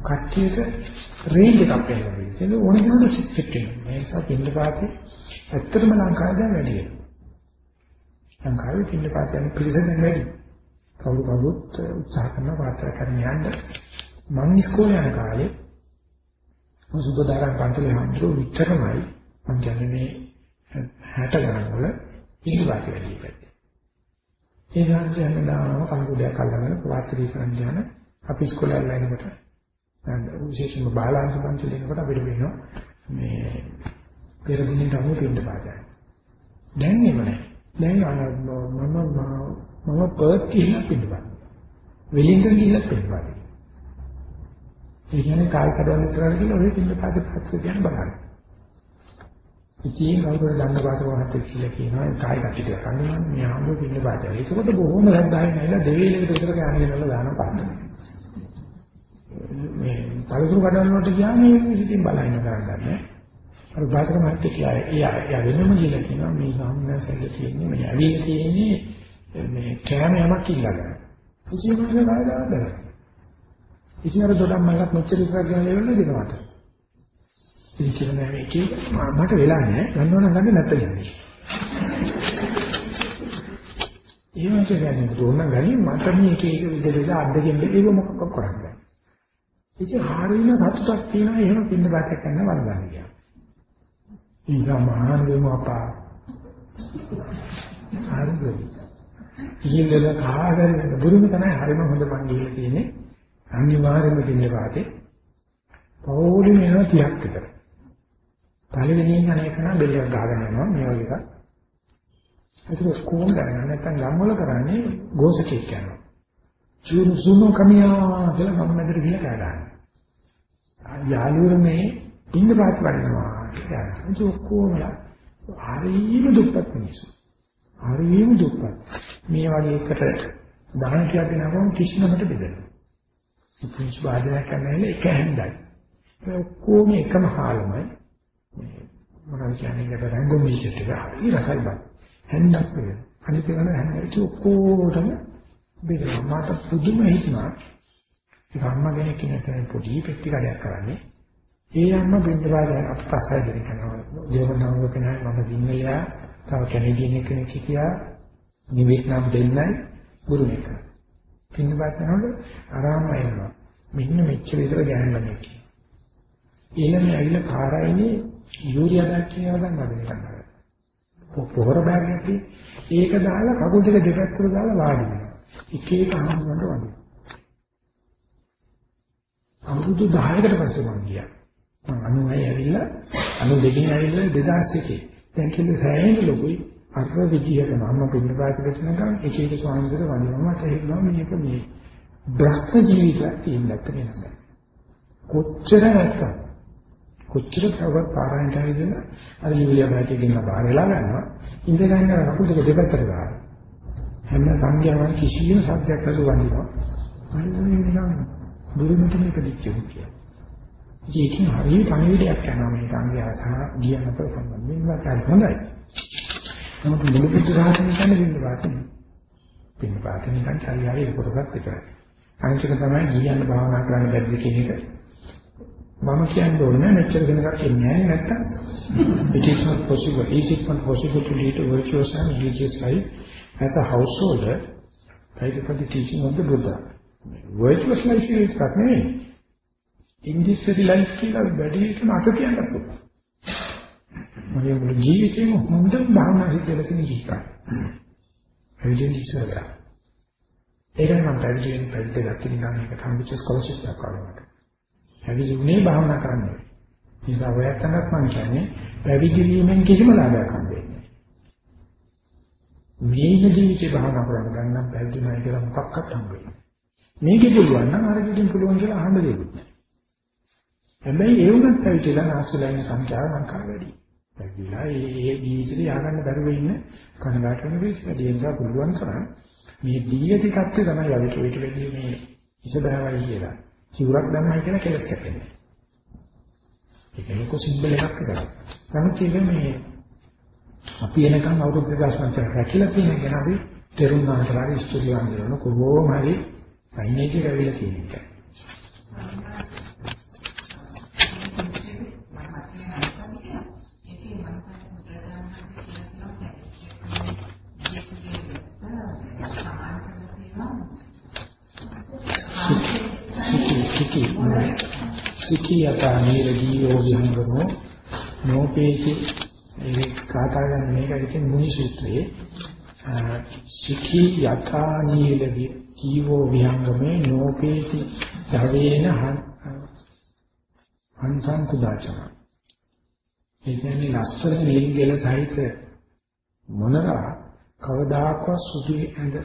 කට්ටියට රේන්ජ් එකක් පෙන්නනවා. ඒක ඕන කෙනෙකුට සිත් වෙනවා. ඒ නිසා බින් වාදේ ඇත්තටම ලංකාවේ දැන් වැඩි වෙනවා. ලංකාවේ බින් වාදේ පිළිසෙන් වැඩි. කවුරු කවුරුත් උත්සාහ කරන පාත්‍ර කරන්න යන්න මම ඉස්කෝලේ යන කාලේ සුබදාරන් පන්සලේ හම්බුනේ විතරමයි මම කියන්නේ මේ 60 ගණන් වල පිළිවාත වැඩි පැත්තේ. ඒ ඥානය හැමදාම කල්පුඩයක් අල්ලගෙන වාත්‍රී කරන්න යන අපි ඉස්කෝලේ යනකොට විශේෂයෙන්ම බාලාංශ පන්තිලේනකොට අපිට වෙනවා මේ පෙර දිනෙට අමුතු වෙන්න පාදයි. දැන් එහෙම නැහැ. දැන් මම මම පර්ත් කියලා පිළිබඳ. වෙලින්ටන් කියලා පිළිබඳ. ඒ කියන්නේ කායි කඩවල කරලා කියලා ඔය පිළිබඳ පාදපත් කියන බලන්න. ඉතින් කවුරුද දන්න පාසකවත් කියලා කියනවා කායි කට්ටිය කරන්නේ මේ ආඹු පින්න පාසල. ඒකකොට බොහොම ලැබ්දායි නැලා දෙවිලෙකට විතර ගානගෙනලා දාන පාඩම. මේ පළතුරු කඩවල වලට ගියාම මේක ඉතින් බලන්න කරන්නේ. අර පාසක මාත්‍ය කියලා එයා එයා වෙනම කියලා කියනවා මේ සාමනසෙල්ල තියෙන්නේ මේ ඇවිල්ලා තියෙන්නේ මේ කෑම යමක් ඉල්ලගෙන. ඉතින් මොකද වයිදාද? ඉතින් අර දොඩම් මලක් මෙච්චර ඉස්සරහ ගිහලා ඉවරද දෙනවට. ඉතින් කියන මේකේ මට වෙලා නැහැ. ගන්නවනම් ගන්න නැත්නම් යන්නේ. ඒ වගේ ගන්නේ දුන්න ගනි මට මේක එක විදිහට අද්දකින් මේක මොකක් කරන්නේ. ඉතින් හරියන සතුටක් තියෙනවා එහෙම පින්න බාටක් කරන්න වරදන්නේ කියලා. ඉතින් මහාන්දේම අපා හරිද? ඉහිල්ලල කාගෙන බුරුම තමයි හරිම හොඳ මං ගිහින් තියෙන්නේ. අනිවාර්යයෙන්ම පින්න බාටේ පොඩි වෙනවා 30ක් විතර. පළවෙනියෙන් අනේක නම් බෙල්ලක් ගහගෙන යනවා මේ වගේ එකක්. ඒක ස්කෝම් ගන්න නැත්නම් ගම්වල කරන්නේ ගෝසකෙක් යනවා. චුරු සුනු කමියා කියලා මම මෙතන කියලා කඩනවා. යාළුවෝ මේ පින්න පාස් වඩනවා කියලා. ඒක ඔක්කොම හරිම දුප්පත් මිනිස්සු. හරිම දුප්පත්. මේ වගේ එකට දාන කියලා දෙනවම කිසිමකට බෙදෙනවා. ඉතින් ස්වාදනය කරන්නේ එක හැන්දයි. ඔක්කොම එකම හාලමයි. මොනවද කියන්නේ ඒකට රංගෝ මීටර් එක හරි රසයි බං. හැන්දක් වෙන. අනිත් ඒවා හැන්දට ඔක්කොටම බෙදෙනවා. මට පුදුම හිතුණා. ඒක අම්මා කෙනෙක් කෙනෙක් පොඩි පෙට්ටි කඩයක් කරන්නේ. ඒ අම්මා බින්දවාද අපට අසයි දෙන්න කරනවා. ජීවනාංග කෙනා මම දින්නලා තව කැනේඩියන් කෙනෙක් කියා නිවෙත්නම් දෙන්නයි ගුරු එක. බින්දවාද කරනකොට ආරාම වෙනවා. මෙන්න මෙච්චර විතර ගෑනු ළමෙක්. ඊළඟ ඇවිල්ලා කාරයිනේ යූරියා බෑග් කියලා ගන්නවද කියලා. පොහොර බෑග් එකක් ඒක දාලා කකුල් දෙක දෙපැත්තට දාලා වාඩි වෙනවා. එක එක අහන්නට වදිනවා. අවුරුදු 10කට පස්සේ මම ගියා. මම 96 ඇවිල්ලා 92 ඇවිල්ලා 2001. දැන් කිව්ල සෑහෙන ලොකුයි අර විදියට මම පිළිපාත දෙන්නකම් එක එක ස්වාමීන්වහන්සේ වඳිනවා. මට හිතෙනවා මේක මේ බ්‍රහ්ම ජීවිතයක් තියෙනක් වෙනවා. කොච්චර නැත්තම් කොච්චර ප්‍රවත් පාරායන කරගෙන අර යූලියා බෑටේ ගෙන්න බාරලා ගන්නවා. ඉඳ ගන්න කකුල් දෙක දෙපැත්තට ගන්නවා හැම සංඥාවක් කිසියම් සත්‍යයක් අසු වඳිනවා. අනිත් නිකන් බුදුමට මේක දිච්චු කියලා. ඒකෙන් හරිය පණිවිඩයක් යනවා මේ සංඥා සහ ගියන අතර සම්බන්ධයෙන් වාචාර හොඳයි. නමුත් මුළු බුද්ධ ධර්මයෙන් කියන්නේ බින්ද වාචනේ බින්ද වාචනේ නිකන් චරියාවේ කොටසක් විතරයි. අනිත් එක තමයි ගියන්න භාවනා කරන්න බැද්ද කියන එක. මම කියන්නේ ඕනේ මෙච්චර දෙනකක් ඉන්නේ නැහැ නැත්තම්. It is not possible. Is it not possible to lead a virtuous and religious life as a householder by the teaching of the Buddha. Virtuous life is එකක් නෙවෙයි in this life කියලා වැඩිම අත කියන්න පුළුවන්. මගේ මුළු ජීවිතේම හොඳ භාවනා හිතලා තියෙන ජීවිතය හැදෙන්න ඉස්සරලා ඒකයි මම පැවිදි වෙන පැවිදි ගත්තේ නිකන් එක කම්පියුටර් ස්කෝලර්ෂිප් එකක් වගේ පැවිදිුනේ භාවනා කරන්න. ඒක අවයත්තනක් මම කියන්නේ පැවිදි වීමෙන් කිසිම ලාභයක් හම්බෙන්නේ නැහැ. මේක ජීවිතේ භාවනා කරන්න ගන්න පැවිදි නැහැ කියලා මොකක්වත් හම්බෙන්නේ නැහැ. මේකේ පුළුවන් නම් අරකින් පුළුවන් කියලා අහන්න දෙන්නේ නැහැ. හැබැයි ඒ වුණත් පැවිදිලා නැස්සලයින් සංඛ්‍යාව ලංකාව වැඩි. පැවිදිලා ඒ ජීවිතේ ය아가න්න බැරුව ඉන්න කනගාටු වෙන පිළිස් වැඩි නිසා පුළුවන් තරම් මේ දීයති කප්පේ තමයි යවිට විට වෙන්නේ මේ ඉසබෑවයි කියලා. සිවුරක් දැම්මයි කියන කෙලස් කැපෙන්නේ. ඒක ලොකු සිම්බල් එකක් විතරයි. නමුත් ඒක මේ අපි එනකන් අවුරුදු 2000 රැකිලා තියෙන කෙනා අපි තෙරුණාන්තරාගේ ස්තුතිය වන්දන කොහොම හරි අයිනේක රැවිලා තියෙනවා. සිකී යතා නීරජීවෝ විහංගමෝ නෝපේති. මේ කතා ගන්න මේක ඉතින් මුනි සූත්‍රයේ. සිකී යතා නීරජි ජීවෝ විහංගමේ නෝපේති ධවේන හංසං කුදාචන ඒ කියන්නේ ලස්සන නිල් ගෙල සහිත මොනරා කවදාකවත් සුදු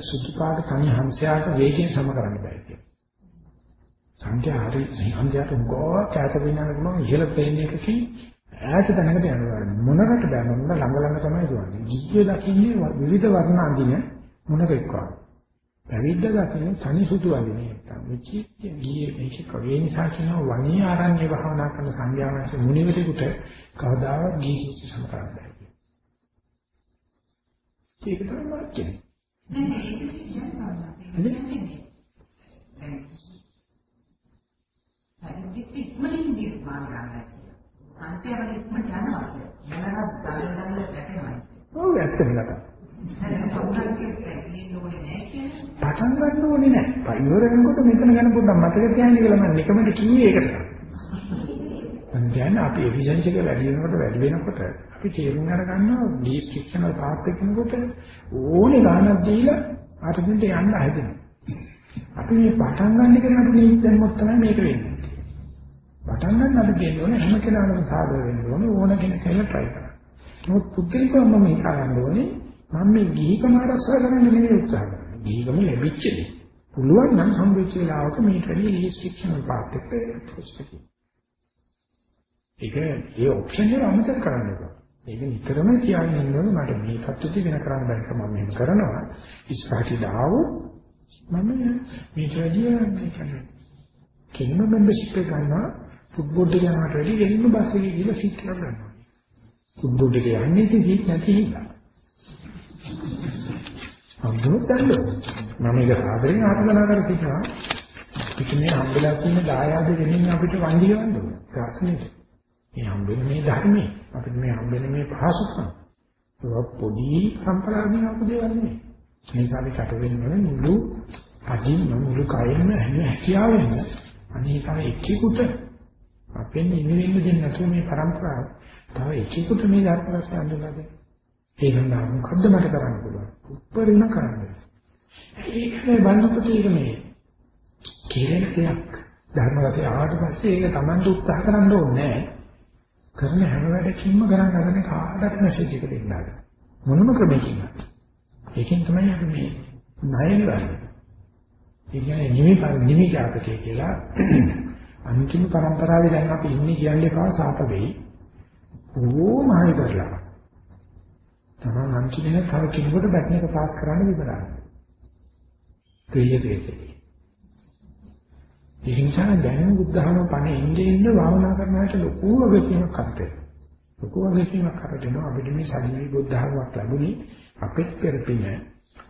සුදු පාට තනි හංසයාට වේගයෙන් සම කරන්න බෑ කියන්නේ සංඛ්‍යා හරි සංඛ්‍යාට උගෝ කැත වෙනන ගමන් ඉහළ පේන්නේ එකකින් ඈත තැනකට යනවා. මොනකට බෑ මොන ළඟ ළඟ තමයි දුවන්නේ. ජීවිතය දකින්නේ විවිධ වර්ණ අඳින මොනකෙක් වගේ පැවිද්ද දකින්නේ තනි සුදු අඳිනේ නැත්තම් මෙචි ගියේ මේක කවේ නිසා කියන වණී ආරණ්‍ය භාවනා කරන සංඥාවන්ස මුනිවරයෙකුට කවදාවත් ගිහි කිසි සමකරන්න බෑ ඒක තමයි මම කියන්නේ පැවිදිත් ඉක්මනින් නිර්මාණ ගන්නවා කියලා. අන්තිමට ඉක්මනට යනවා කියන්නේ. මොනවාද දඟල දඟල වැටෙනවා. ඔව් ඇත්තම නේද? පටන් ගන්න ඕනේ නැහැ. ඉවර වෙනකොට මෙතන ගැන පොඩ්ඩක් මතක තියාගන්න කියලා මම නිකමද කිව්වේ ඒකට. මම කියන්නේ අපි එෆිෂන්සි එක වැඩි වෙනකොට වැඩි වෙනකොට අපි තේරුම් අරගන්නවා ඩිස්ක්‍රිප්ෂනල් පාත් එකනකොට ඕනේ ගානක් දීලා අරමුණට යන්න හදනවා. අපි මේ පටන් ගන්න එක නේද මේ දැම්මොත් තමයි මේක වෙන්නේ. පටන් ගන්න අපි කියන්නේ හැම කෙනාම සාදර වෙන්න ඕනේ ඕන කෙනෙක් කියලා try කරන්න. නමුත් පුද්ගලිකවම මේ කරන්න ඕනේ මම මේ ගිහිකම ආරක්ෂා කරන්න නෙමෙයි උත්සාහ කරන්නේ. ගිහිකම ලැබිච්ච දේ. පුළුවන් නම් හම්බෙච්ච වෙලාවක මේ වැඩි රිස්ට්‍රික්ෂන් පාත් එක ප්‍රොස්පෙක්ට්. ඒක ඒ ඔප්ෂන් එක අමතක කරන්න එපා. ඒක නිතරම කියන්නේ ඉන්නවනේ මට මේ පද්ධතිය වෙන කරන්න බැරි කම මම කරනවා. ඉස්සරහට දාවොත් මම මේට වැඩිය මේ කියන්නේ කෙලිම මෙම්බර්ෂිප් එක ගන්නවා ෆුට්බෝල් එක යනකට වැඩිය කෙලිම බස් එකේ ගිහලා ෆිට කරගන්නවා. ෆුට්බෝල් එක යන්නේ ඉතින් නැති හින්දා. අඳුනත් ගන්න. මම ඒක සාදරයෙන් ආරාධනා කර තිබුණා. අපිට මේ හම්බෙලා තියෙන දායාද දෙමින් අපිට වන්දි ගන්න ඕනේ. ප්‍රශ්නේ. මේ හම්බෙන්නේ මේ ධර්මයේ. අපිට මේ හම්බෙන්නේ මේ පහසුකම්. ඒක පොඩි සම්ප්‍රදායික අපදේවල් නෙමෙයි. මේ නිසා අපි කට වෙන්නේ මුළු අදින් මුළු කයෙම හැම හැකියාවෙම අනේ තමයි එක්කෙකුට අපෙන් ඉන්නේ දෙන්නේ නැතුව මේ પરම්පරාව තව එක්කෙකුට මේ ධර්ම රසය අඳුනලා දෙන්න. ඒ සඳහා මොකද්ද මට කරන්න පුළුවන්? උපරිම කරන්න. ඒකනේ බලනකොට ඒක මේ කෙරෙන දෙයක් ධර්ම රසය ආවට පස්සේ ඒක Tamanට උත්සාහ කරන්න ඕනේ නැහැ. කරන හැම වැඩකින්ම කරන් හදන කාටවත් මැසේජ් එක දෙන්නාද මොනම ක්‍රමයකින්වත්. ඒකෙන් තමයි අපි මේ ණය ගන්නේ. ඒ කියන්නේ නිමි නිමි ජාතකය කියලා අන්තිම પરම්පරාවේ දැන් අපි ඉන්නේ කියන්නේ කා සාප වෙයි. ඕම හරි කරලා. තමන් අන්තිමේ තව කෙනෙකුට බැටන් එක පාස් කරන්න විතරයි. ක්‍රියේටිවිටි. ඒ නිසා දැනෙන බුද්ධහම පණ ඉන්නේ ඉන්න භාවනා කරනාට ලොකු වගකීමක් කරතේ. ලොකු වගකීමක් කරගෙන අපිට මේ සල්ලි බුද්ධහමක් ලැබුණේ අපෙත් පෙරපින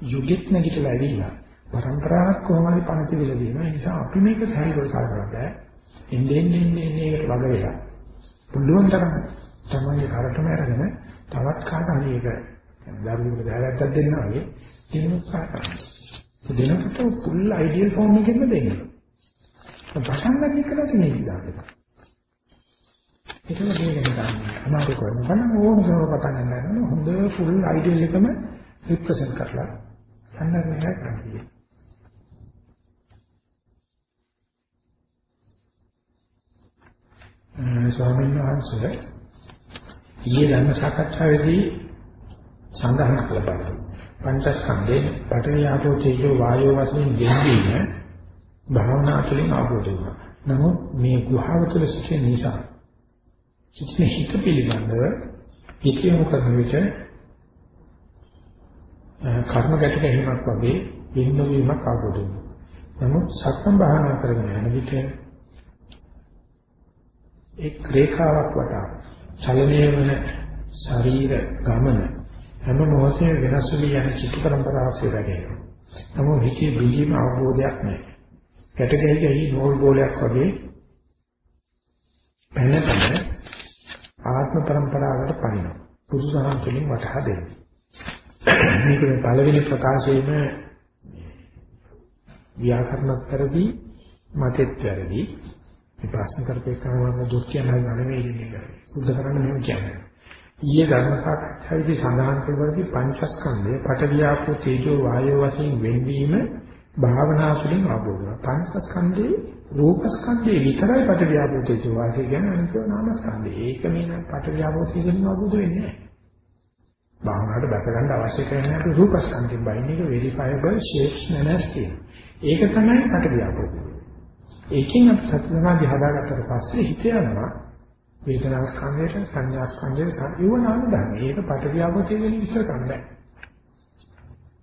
යුගෙත් නැගිටලා ඇවිල්ලා පරම්පරාවක් කොහොමද පණ පිළිලා දෙනවා. ඒ නිසා අපි මේක සැලකලා සලකලා බෑ. එන්නේ එන්නේ එන්නේ ඒකට වග වෙලා. පුළුවන් තරම් තමන්ගේ කරටම අරගෙන තවත් කාට හරි ඒක දරුවෙකුට දාගත්තක් දෙන්න වගේ දෙන්න උත්සාහ කරනවා. ඒ දෙනකොට ෆුල් අයිඩියල් ෆෝම් එකෙන්ම දෙන්න. පටන් ගන්න එක නැති නේද? ඒකම දෙයක් ගන්න. අමාරු කරන බණ ඕන කරව පටන් ගන්න හොඳ ෆුල් අයිඩියල් එකම රිප්‍රසන්ට් කරලා අන්න මේක කරන්නේ. ස්වාමීන් වහන්සේ ඊයේ ධර්ම සාකච්ඡාවේදී සඳහන් කළ බව. පංචස්කන්ධේ පඨවි ආපෝ තේජෝ වායෝ වශයෙන් දෙන්නේ භාවනා තුළින් ආපෝද වෙනවා. නමුත් මේ ගුහාව තුළ සිටින නිසා සිටින හිත පිළිබඳව හිතියම කරන විට කර්ම ගැට ගැනීමක් වගේ වෙන්න වීමක් ආපෝද වෙනවා. නමුත් සක්මන් භාවනා කරගෙන යන විට එක් රේඛාවක් වටා චලනය වන ශරීර ගමන හැම මොහොතේම වෙනස් වී යන චිත්ත පරම්පරාවක් සිරගෙනවා. නමුත් හිතේ බිලීම අවබෝධයක් නැහැ. කැටකෙහි නෝල් ගෝලයක් වගේ පැන පැන ආත්ම පරම්පරාවකට පනිනවා. පුදුසහන් තුලින් වටහා දෙන්නේ. මේක මේ පළවෙනි ප්‍රකාශයේම ව්‍යාකරණත් පෙරදී මතෙත් වැරදි මේ ප්‍රශ්න කරපේකම මම දුක් කියනවා නෙමෙයි ඉන්නේ. සුද්ධ කරන්න මෙහෙම කියන්නේ. ඊයේ ධර්ම සාකච්ඡාවේදී සඳහන් කළපරිදි පංචස්කන්ධය පඨවියාපෝ තේජෝ වායෝ වශයෙන් වෙන්වීම භාවනා තුළින් අවබෝධ වෙනවා. පංචස්කන්ධේ රූපස්කන්ධේ විතරයි පඨවියාපෝ තේජෝ වායෝ කියන්නේ අනිත් නාමස්කන්ධේ. ඒක මේ පඨවියාපෝ තේජෝ අවබෝධ වෙන්නේ නැහැ. භාවනාවට බැස ගන්න අවශ්‍ය කරන අපේ රූපස්කන්ධෙන් බයින් එක වෙරිෆයබල් ෂේප්ස් මැනර්ස් කියන. ඒක තමයි පඨවියාපෝ. ඒකෙන් අපි සති සමාධි හදාගත්තට පස්සේ හිත යනවා වේදනා ස්කන්ධයට සංඥා ස්කන්ධයට ඒව නාම ධර්ම. ඒක පටවියාවතේ වෙන විස්තර කරන්න බෑ.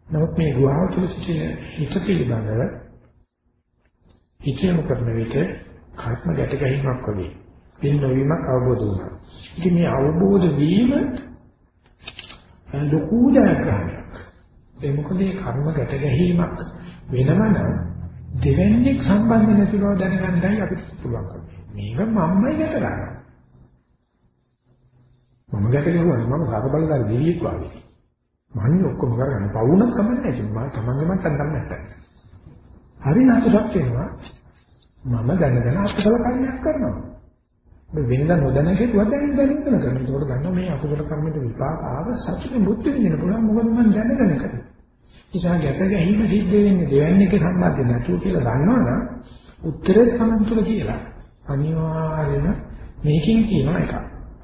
නමුත් මේ ගුහාව තුළ සිටින හිත පිළිබඳව හිතේම කරන විට කර්ම ගැට ගැනීමක් වගේ වෙන නොවීමක් අවබෝධ වුණා. ඉතින් මේ අවබෝධ වීම ලොකු ජයග්‍රහණයක්. ඒ මොකද මේ කර්ම ගැට ගැනීමක් වෙනම නම් දෙවැන්නේක් සම්බන්ධ නැති බව දැනගන්නයි අපිට පුළුවන්. මේක මම්මයි ගැට ගන්නවා. මම ගැට ගැහුවා මම සාකබලදාරි දෙවියෙක් වගේ. මන්නේ ඔක්කොම කරගන්න පවුනක් කමන්නේ නැහැ. මම තමන්ගේ මට්ටම් ගන්න නැත්තම්. හරි නැතුවක් වෙනවා. මම දැනගෙන අකුසල කර්මයක් කරනවා. මේ වෙනදා නොදැන හිතුවා දැන් දැන ඉතන කරනවා. ඒකට ගන්නවා මේ අකුසල කර්මෙට විපාක ආව සතුටු බුද්ධ විදින පුළුවන් මොකද මම දැනගෙන කරේ. නිසා ගැට ගැහිම සිද්ධ වෙන්නේ දෙවන්නේ එක සම්බන්ධ නැතුව කියලා දන්නවනම් උත්තරේ තමන් තුළ කියලා අනිවාර්යයෙන්ම මේකෙන් කියන එක.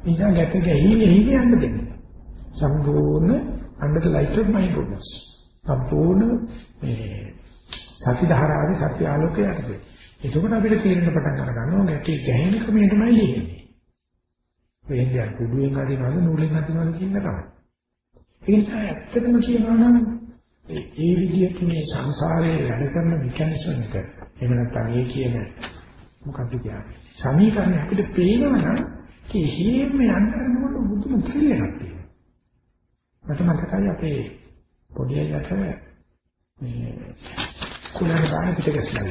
නිසා ගැට ගැහිම එහි යන්න දෙන්න. සම්පූර්ණ under the light of mindfulness. සම්පූර්ණ මේ සති ධාරාවේ සති ආලෝකය යටතේ. එතකොට අපිට තේරෙන්න පටන් අර ගන්නවා ගැටේ ගැහෙන ක්‍රමයටමයි ලියන්නේ. වෙන්නේ කුඩුවෙන් අදිනවද නූලෙන් අදිනවද කියන තමයි. ඒ නිසා ඇත්තටම කියනවා නම් ඒ විදිහට මේ සංසාරයේ වැඩ කරන මෙකැනිසම් එක එහෙම නැත්නම් ඒ කියන මොකක්ද කියන්නේ සමීකරණ අපිට පේනවනම් කිසියෙම යන්න කරනකොට බුදුම කියලා තියෙනවා. මට මතකයි අපේ පොඩි අයියට මේ කුලන බාන පිට ගැස්ලා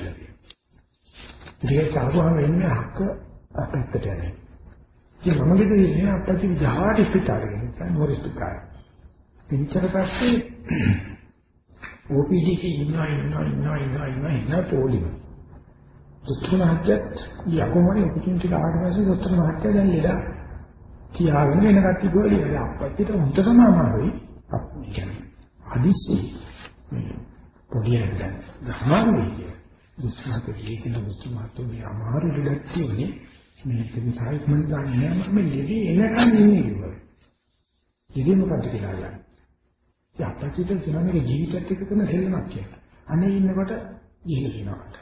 ඉතින් සාහුවම වෙන්නේ අක්ක අපැත්තට යන්නේ. ඉතින් මම ගෙදර ඉන්නේ අපච්චි විජාට ඉස්පිතාලේ ඉන්න මොරිස් පිටාර. ඉතින් පස්සේ OPD එකේ ඉන්නවා ඉන්නවා ඉන්නවා ඉන්නවා ඉන්නවා ඉන්නවා පොලිම. දොස්තර මහත්තයත් යකෝමරි උපචින්ති කාට පස්සේ දොස්තර මහත්තයා දැන් ලෙඩ කියාගෙන වෙන කට්ටිය ගෝලිය අපච්චිට හොඳටම අමාරුයි. අපි කියන්නේ හදිස්සි පොඩි එකක් දැන් අමාරුයි. දුෂ්මත කියන දුෂ්මත මේ අමාරු දෙයක් කියන්නේ මේ තිබුණායි මම දන්නේ නැහැ මම ලෙඩේ එනකන් ඉන්නේ කියලා. ඉතින් මොකද කියලා කියන්නේ. ඒ අපචිත ජනමගේ ජීවිතයත් එක්ක කරන සෙල්ලමක් කියලා. අනේ ඉන්නකොට ඉහිල වෙනවට.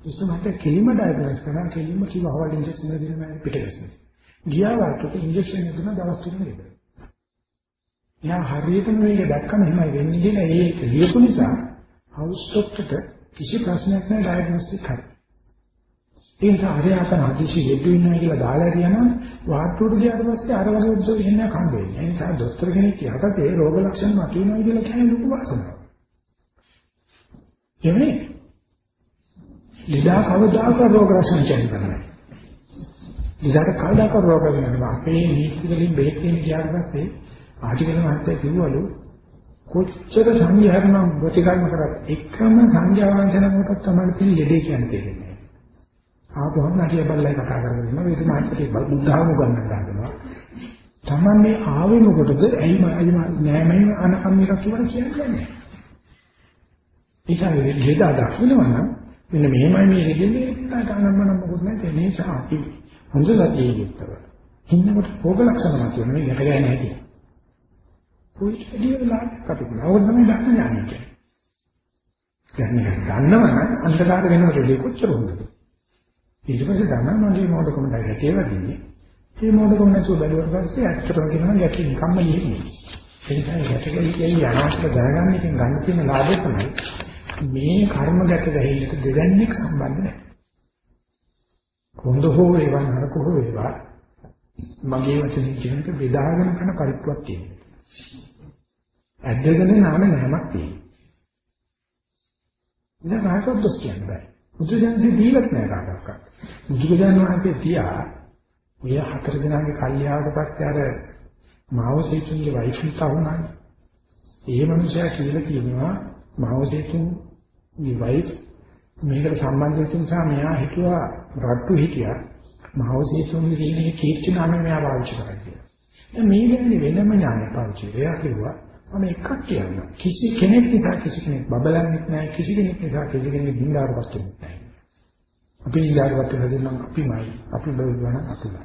දුෂ්මත කෙලිම ඩයග්නෝස් කරන කෙලිම කිව්ව අවල් ඉන්ජෙක්ෂන් එක දෙන්න පිටකස්නේ. ගියා වාට ඉන්ජෙක්ෂන් එක දුන්නා දවස් තුනක් ඉඳලා. යා හරියටම මේක දැක්කම එහෙමයි වෙන්නේ කියලා ඒක ලියපු නිසා හවුස් ස්ටොක්කට කිසි ප්‍රශ්නයක් නැහැ ඩයග්නොස්ටික් හරි. ඒ නිසා හරියටම හදිසි හෙඩු ඉන්නවා කියලා දාලා කියනවා වාට්ටුවට ගියාට පස්සේ අර වගේ ඔබ්සර්වේෂන් එකක් හම්බ වෙන්නේ. ඒ නිසා දොස්තර කෙනෙක් යටතේ රෝග ලක්ෂණ මතුවෙනවා කියලා කියන්නේ ලොකු වාසනාවක්. එන්නේ ලීලා කවදාක රෝග ලක්ෂණ කියන්නේ නැහැ. ලීලාට කවදාක රෝග වෙනවා. අපේ නීති වලින් බෙහෙත් දෙන්න ගියාට පස්සේ ආටිකල මහත්තයා කිව්වලු කොච්චර සංඝයාරණ ප්‍රතිකර්ම කරත් එකම සංඝයා වංශනකට තමයි තියෙන ලෙඩේ කියන්නේ තේරෙන්නේ. ආපහුම නැටිය බල්ලයි කතා කරගෙන ඉන්නවා ඒක මාත්‍රේ බුද්ධාම උගන්වන්න ගන්නවා. තමන්නේ ආවේ මොකටද? ඇයි මම නෑ මම අනකම් එකක් කියලා කියන්නේ. ඒසාවේ ලෙඩ දක්වනවා නම් මෙන්න මෙහෙමයි මේ ලෙඩේ තානම්මන මොකද නැති නිසා අපි හොඳ සතියේ යුක්තව. ඉන්නකොට රෝග ලක්ෂණ මත වෙන මේ ගැට ගන්න හැටි. කොයි විදිහලා කටුකුල. අවුත් තමයි දන්න ඥානය කියන්නේ. දැන් දන්නවනම් අන්ධකාර වෙනකොට කොච්චර හොඳද? ඊට පස්සේ දන්නා මගේ මොඩකම දැකේ වදින්නේ. මේ මොඩකම නැතුව බැලුවට පස්සේ ඇත්තටම කියනවා යකි නිකම්ම ලියන්නේ. ඒ නිසා යටකෙලි කියයි අනාශක දැනගන්න එකෙන් ගන්න තියෙන ලාභය තමයි මේ කර්මගත දෙහිල්ලට දෙවන්නේක් සම්බන්ධ නැහැ. හොඳ හෝ වේවා නරක හෝ වේවා මගේ වචනේ කියනක බෙදාගෙන කරන පරිප්පුවක් තියෙනවා. ඇද්දගෙන නාම නැමක් තියෙනවා. ඉතින් කාටවත් දොස් කියන්න බෑ. බුදුදහමේ දීලත් නෑ කාටවත්. බුදුරජාණන් වහන්සේ තියා ඔය හතර දෙනාගේ කල්යාවට පස්සේ අර මාවසේතුන්ගේ වයිෆිට වුණානේ. ඒ මනුස්සයා කියලා කියනවා මාවසේතුන්ගේ වයිෆ් මේකට සම්බන්ධ වෙච්ච නිසා මෙයා හිතුවා රට්ටු හිටියා මාවසේතුන්ගේ කියන්නේ කීර්ති නාමය මෙයා පාවිච්චි කරා කියලා. දැන් මේ ගැන්නේ වෙනම ඥානය පාවිච්චි කරලා කිව්වා මම එකක් කියනවා. කිසි කෙනෙක් නිසා කිසි කෙනෙක් බබලන්නේ නැහැ. කිසි කෙනෙක් නිසා කිසි කෙනෙක් බින්දාරපත් වෙන්නේ නැහැ. අපි බින්දාරපත් වෙන නම් අපිමයි. අපි බබලන අපිමයි.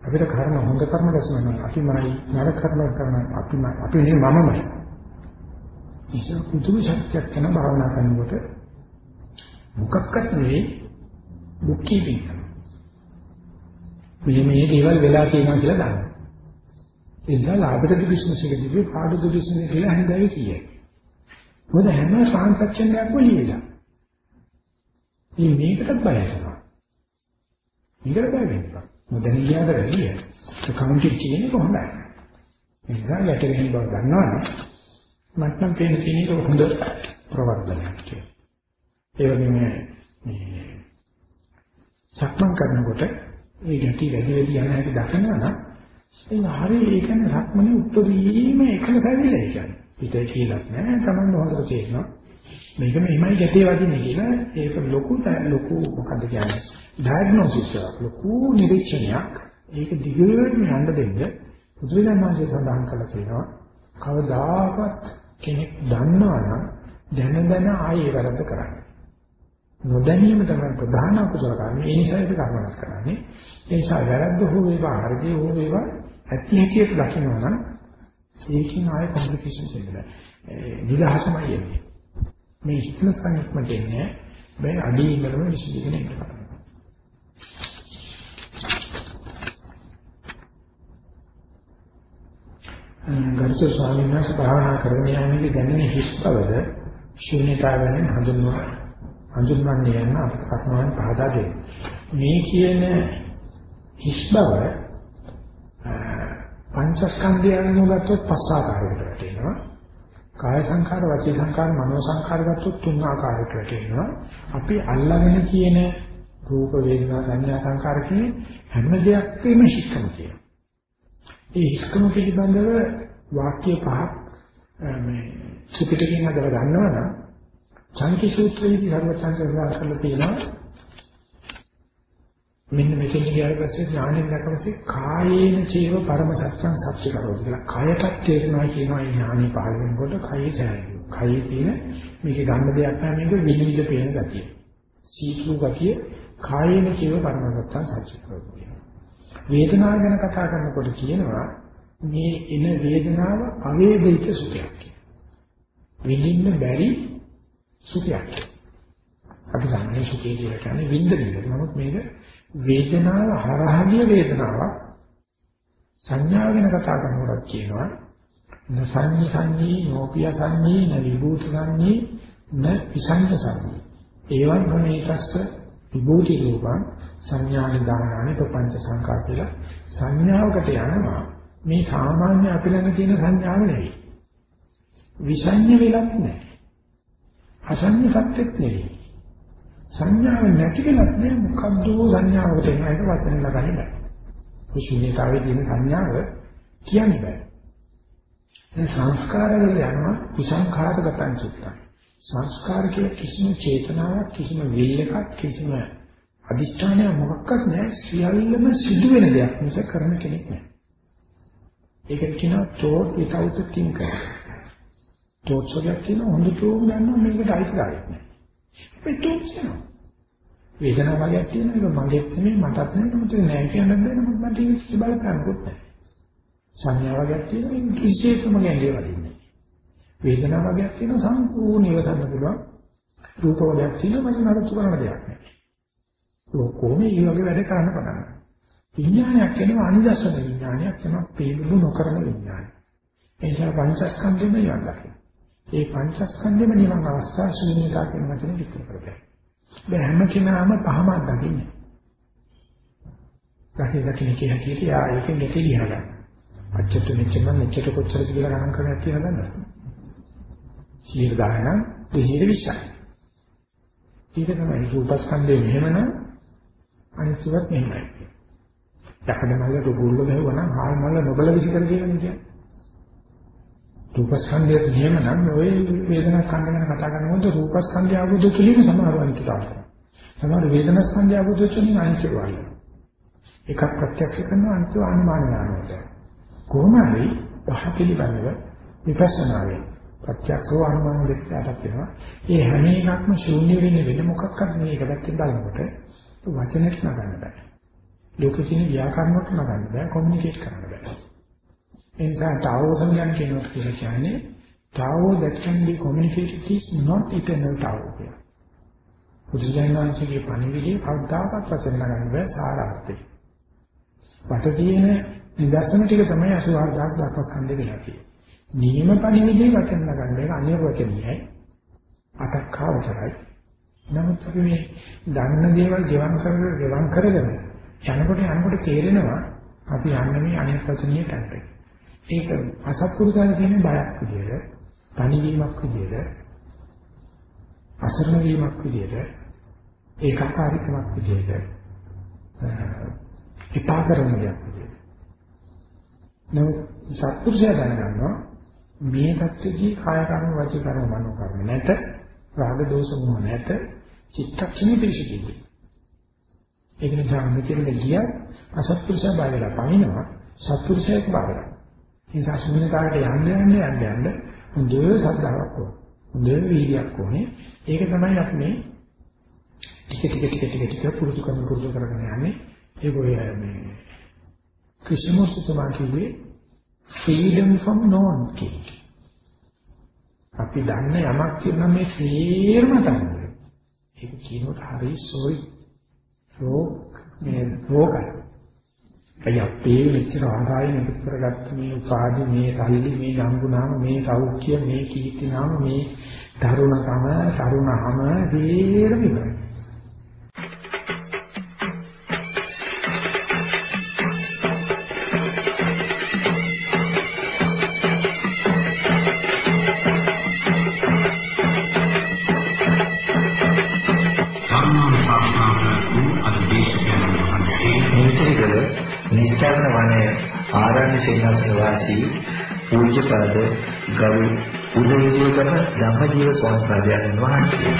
අපිට කර්ම හොඳ කර්ම රැස්වෙනවා. අපිමයි නරක කර්ම කරන අපිමයි. අපි නේ මමමයි. ඉතින් කුතුහල ශක්තියක් කරන භාවනා කරනකොට මොකක්වත් නෙවෙයි බුක් කීපින්. මේ මේ දේවල් වෙලා තියෙනවා කියලා දන්නවා. ඒ නිසා ලාභයට බිස්නස් එකදී පාඩු බිස්නස් එක කියලා හඳයි කියයි. මොකද හැම ට්‍රාන්සැක්ෂන් එකක්ම ලියලා. මේ මේකට බය වෙනවා. මේකට බය වෙනවා. මොකද නියාද වැඩි. කවුන්ටිං කියන්නේ කොහොමද? ඒ නිසා යටගෙන බව දන්නවනේ. මට නම් පේන කෙනෙක් හොඳ ප්‍රවර්ධනයක් කියලා. ඒ වගේම මේ සක්මන් කරනකොට ඒ ගැටි වැඩි වැඩි යන හැටි දකිනවා නම් ඒ හරි ඒ කියන්නේ සක්මනේ උත්තරීම එකම සැවිලා කියන්නේ. පිටේ කියලාත් නෑ තමයි හොඳට තේරෙනවා. මේක මෙහිමයි ගැටේ වදින්නේ කියලා ඒක ලොකු ලොකු මොකද කියන්නේ? ඩයග්නොසිස් ලොකු නිරීක්ෂණයක්. ඒක දිගටම යන්න දෙන්න බුදුරජාණන්සේ සඳහන් කළා තියෙනවා කවදාකවත් කෙනෙක් දන්නවනම් දැන දැන ආයේ වැරද්ද කරන්නේ. නොදැනීම තමයි ප්‍රධාන අකුසල කර්ම. ඒ නිසා ඒක කර්මයක් කරන්නේ. ඒ නිසා වැරද්ද හෝ වේවා හරිය හෝ වේවා ඇති හැටියට දකිනවා නම් ඒකෙන් ආයේ කොම්ප්ලිකේෂන්ස් එන්නේ නිදහසමයි එන්නේ මේ හිතන සංඥාත්මට එන්නේ බෑ අඩි ඉඳලම විශ්ලේෂණය කරනවා. ගරුතර ස්වාමීන් වහන්සේ භාවනා කරගෙන යන්නේ දැනෙන හිස් බවද ශූන්‍යතාවයෙන් හඳුන්වන හඳුන්වන්නේ යන අපට කතාවෙන් පහදා දෙන්න. මේ කියන හිස් බව පංචස්කන්ධයන් ගත්තොත් පස් ආකාරයකට වැටෙනවා. කාය සංඛාර, වචී සංඛාර, මනෝ සංඛාර ගත්තොත් තුන් ආකාරයකට වැටෙනවා. අපි අල්ලගෙන කියන රූප වේදනා සංඥා සංඛාර කියන හැම දෙයක්ම ශික්ෂණ කියනවා. ඒ ශික්ෂණ පිළිබඳව වාක්‍ය පහක් මේ ත්‍රිපිටකයෙන් හදලා ගන්නවනම් චංකි සූත්‍රයේදී ධර්මචර්ය සඳහන් කරලා තියෙනවා මෙන්න මෙතන ගියාට පස්සේ ඥාණයෙන් දැකපස්සේ කායේන චේව පරම සත්‍යං සත්‍ය කරෝ කියලා. කයටත් තේරෙනවා කියනවා මේ ඥාණය පහළ වෙනකොට කයේ සෑහෙනවා. කයේ තියෙන මේකේ ගන්න දෙයක් නැහැ මේක විනිවිද පේන ගතිය. සීතු ගතිය කායේන චේව පරම සත්‍යං සත්‍ය කරෝ කියනවා. වේදනාව ගැන කතා කරනකොට කියනවා මේ එන වේදනාව අවේදිත සුඛයක්. විඳින්න බැරි සුඛයක්. අපි සාමාන්‍ය සුඛය කියලා කියන්නේ විඳින්න. නමුත් මේක වේදනාව හරහාගිය වේදනාවක්. සංඥා ගැන කතා කරනකොට කියනවා නසඤ්ඤ සංඤී නෝපිය සංඤී න විභූත සංඤී න විසංජ සංඤී. ඒවන් ගුණේකස්ස විභූති රූපං සංඥාන දානානි ප්‍රපංච සංකා කියලා සංඥාවකට යනවා. මේ සාමාන්‍ය අපි ළඟ තියෙන සංඥාව නෙවෙයි. විසඤ්ඤ වෙලක් නැහැ. අසඤ්ඤ සත්‍යෙත් නෙවෙයි. සංඥාව නැති කෙනෙක් නේ මොකද්ද සංඥාවකට එන එක වචන ලගන්නේ බෑ. කුෂිනේතාවේ තියෙන සංඥාව කියන්න බෑ. ඒ සංස්කාර වල යනවා කුසංඛාරගතං චිත්තං. සංස්කාර කියලා කිසිම චේතනාවක් කිසිම විල් එකක් කිසිම අදිෂ්ඨානයක් මොකක්වත් නැහැ සියල්ලම සිදු වෙන දෙයක් මිස කරන කෙනෙක් නැහැ. ඒකට කියනවා thought without thinker. thoughts වලක් තියෙන හොඳටම ගන්නවා මේකට අයිතිකාරයක් නැහැ. මේ thoughts එනවා. වේදනාව වගේක් තියෙනවා ඒක මගේ නෙමෙයි මටත් නෙමෙයි මොකද නෑ කියන්න බෑ නමුත් මට ඒක බලපෑමකුත් නෑ. සංඥා වගේක් තියෙනවා ඒක කිසිසේත්ම ගැඹුරු වදින්නේ. වේදනාව වගේක් තියෙනවා සම්පූර්ණ ඉවසන්න පුළුවන්. රූප වගේක් තියෙනවා මම නරතු කරන දෙයක් නෑ. කොහොම මේ වගේ වැඩ කරන්න පටන් ගන්නවා. විඥානයක් වෙනවා අනිදස්සන විඥානයක් වෙනවා පේලු නොකරන විඥානය. ඒ නිසා පංචස්කන්ධෙම යනවා. ඒ පංචස්කන්ධෙම නිවන් අවස්ථා ශූන්‍යතා කියන වචනේ විස්තර කරගන්න. බෑ හැම කෙනාම පහමක් දකින්නේ. දකින්න දකින්න කියන කීටි ආ ඒකෙන් දෙකේ දිහා ගන්න. අච්චට මෙච්චර මෙච්චර කොච්චරද කියලා ගණන් කරලා කියලා ගන්න. 100 දාන 220යි. ඒක තමයි රූපස්කන්ධය මෙහෙමනම් අනිත්‍යවත් මෙහෙමයි. යකඩ මල්ල රුගුල්ල ගහුවා නම් හාල් මල්ල නොබල විසි කර කියන්නේ. රූපස්කන්ධය නියමනම් ඔය වේදනා ස්කන්ධ ගැන කතා කරනකොට රූපස්කන්ධය අවබෝධ තුලින් සමානවන්ත කරනවා. සමහර වේදනා ස්කන්ධය අවබෝධ තුලින් අනිත්‍ය වගේ. එකක් ප්‍රත්‍යක්ෂ කරනවා අනිත්‍ය අනුමාන කරනවා. කොහොම හරි පහ පිළිබඳව විපස්සනාවේ ප්‍රත්‍යක්ෂව අනුමාන දෙකකට වෙනවා. ඒ හැම එකක්ම ශූන්‍ය වෙන්නේ වෙන මොකක්වත් නෙවෙයි එක පැත්තෙන් බලනකොට වචනෙත් නගන්න බෑ. ලෝකෙකින් ව්‍යාකරණයක් නගන්න බෑ කොමියුනිකේට් කරන්න බෑ. ඒ නිසා ටාවෝසම් ගැන කියනවා කියලා කියන්නේ Tao that can be communicated is not eternal Tao කියලා. බුදුජානනාංශයේ පණිවිඩේ කවදාකවත් වචන ගන්න බෑ සාරාර්ථය. වට තියෙන නිදර්ශන ටික තමයි 84000ක් දක්වා ස්කන්ධ වෙලා තියෙන්නේ. නියම පණිවිඩේ වචන ගන්න එක අනිර්වචනීයයි. අටක් ආවතරයි. නමුත් අපි මේ දන්න දේවල් ගෙවම් කරගෙන ගෙවම් කරගෙන යනකොට යනකොට තේරෙනවා අපි යන්නේ මේ අනිර්වචනීය තැනට. ඒක අසත්පුරුෂයන් කියන්නේ බයක් විදියට, තනිවීමක් විදියට, අසරණ වීමක් විදියට, ඒකාකාරීකමක් විදියට, විපාකරණ දෙයක් විදියට. නමුත් සත්පුරුෂයා දැනගන්නවා මේ தත්ත්වදී කාය කර්ම වචී කර්ම මනෝ කර්ම නැත රාග දෝෂ මොහ නැත චිත්තක්ෂණේ පිළිසිදුයි. ඒක නිසා මෙතනද ගිය අසත්පුරුෂයා බය වෙලා පනිනවා සත්පුරුෂයෙක් බය වෙලා. ඒ නිසා ශුන්‍යතාවට යන්න යන්න යන්න යන්න හොඳ සද්ධාාවක් ඕන. හොඳ වීර්යයක් ඕනේ. ඒක තමයි අපි මේ ටික ටික ටික ටික ටික පුරුදු කරන පුරුදු කරගෙන යන්නේ. ඒක ඔය මේ ක්‍රිෂ්ණමූර්තිතුමා කිව්වේ freedom from known cake. අපි දන්න යමක් කියන මේ සේරම තමයි. ඒක කියනකොට හරි සෝයි රෝග මේ රෝගය. ඒ අපේ මෙච්චර ආදායම එකතු කරගත්ත මේ උපාධි මේ සල්ලි මේ ගම්ගුණාම මේ සෞඛ්‍ය මේ කීර්තිනාම මේ තරුණකම තරුණහම සේරම ඉවරයි. පූජ්‍යපද ගරු උදේවිදේකම ධම්මජීව ස්වාමීන් වහන්සේ.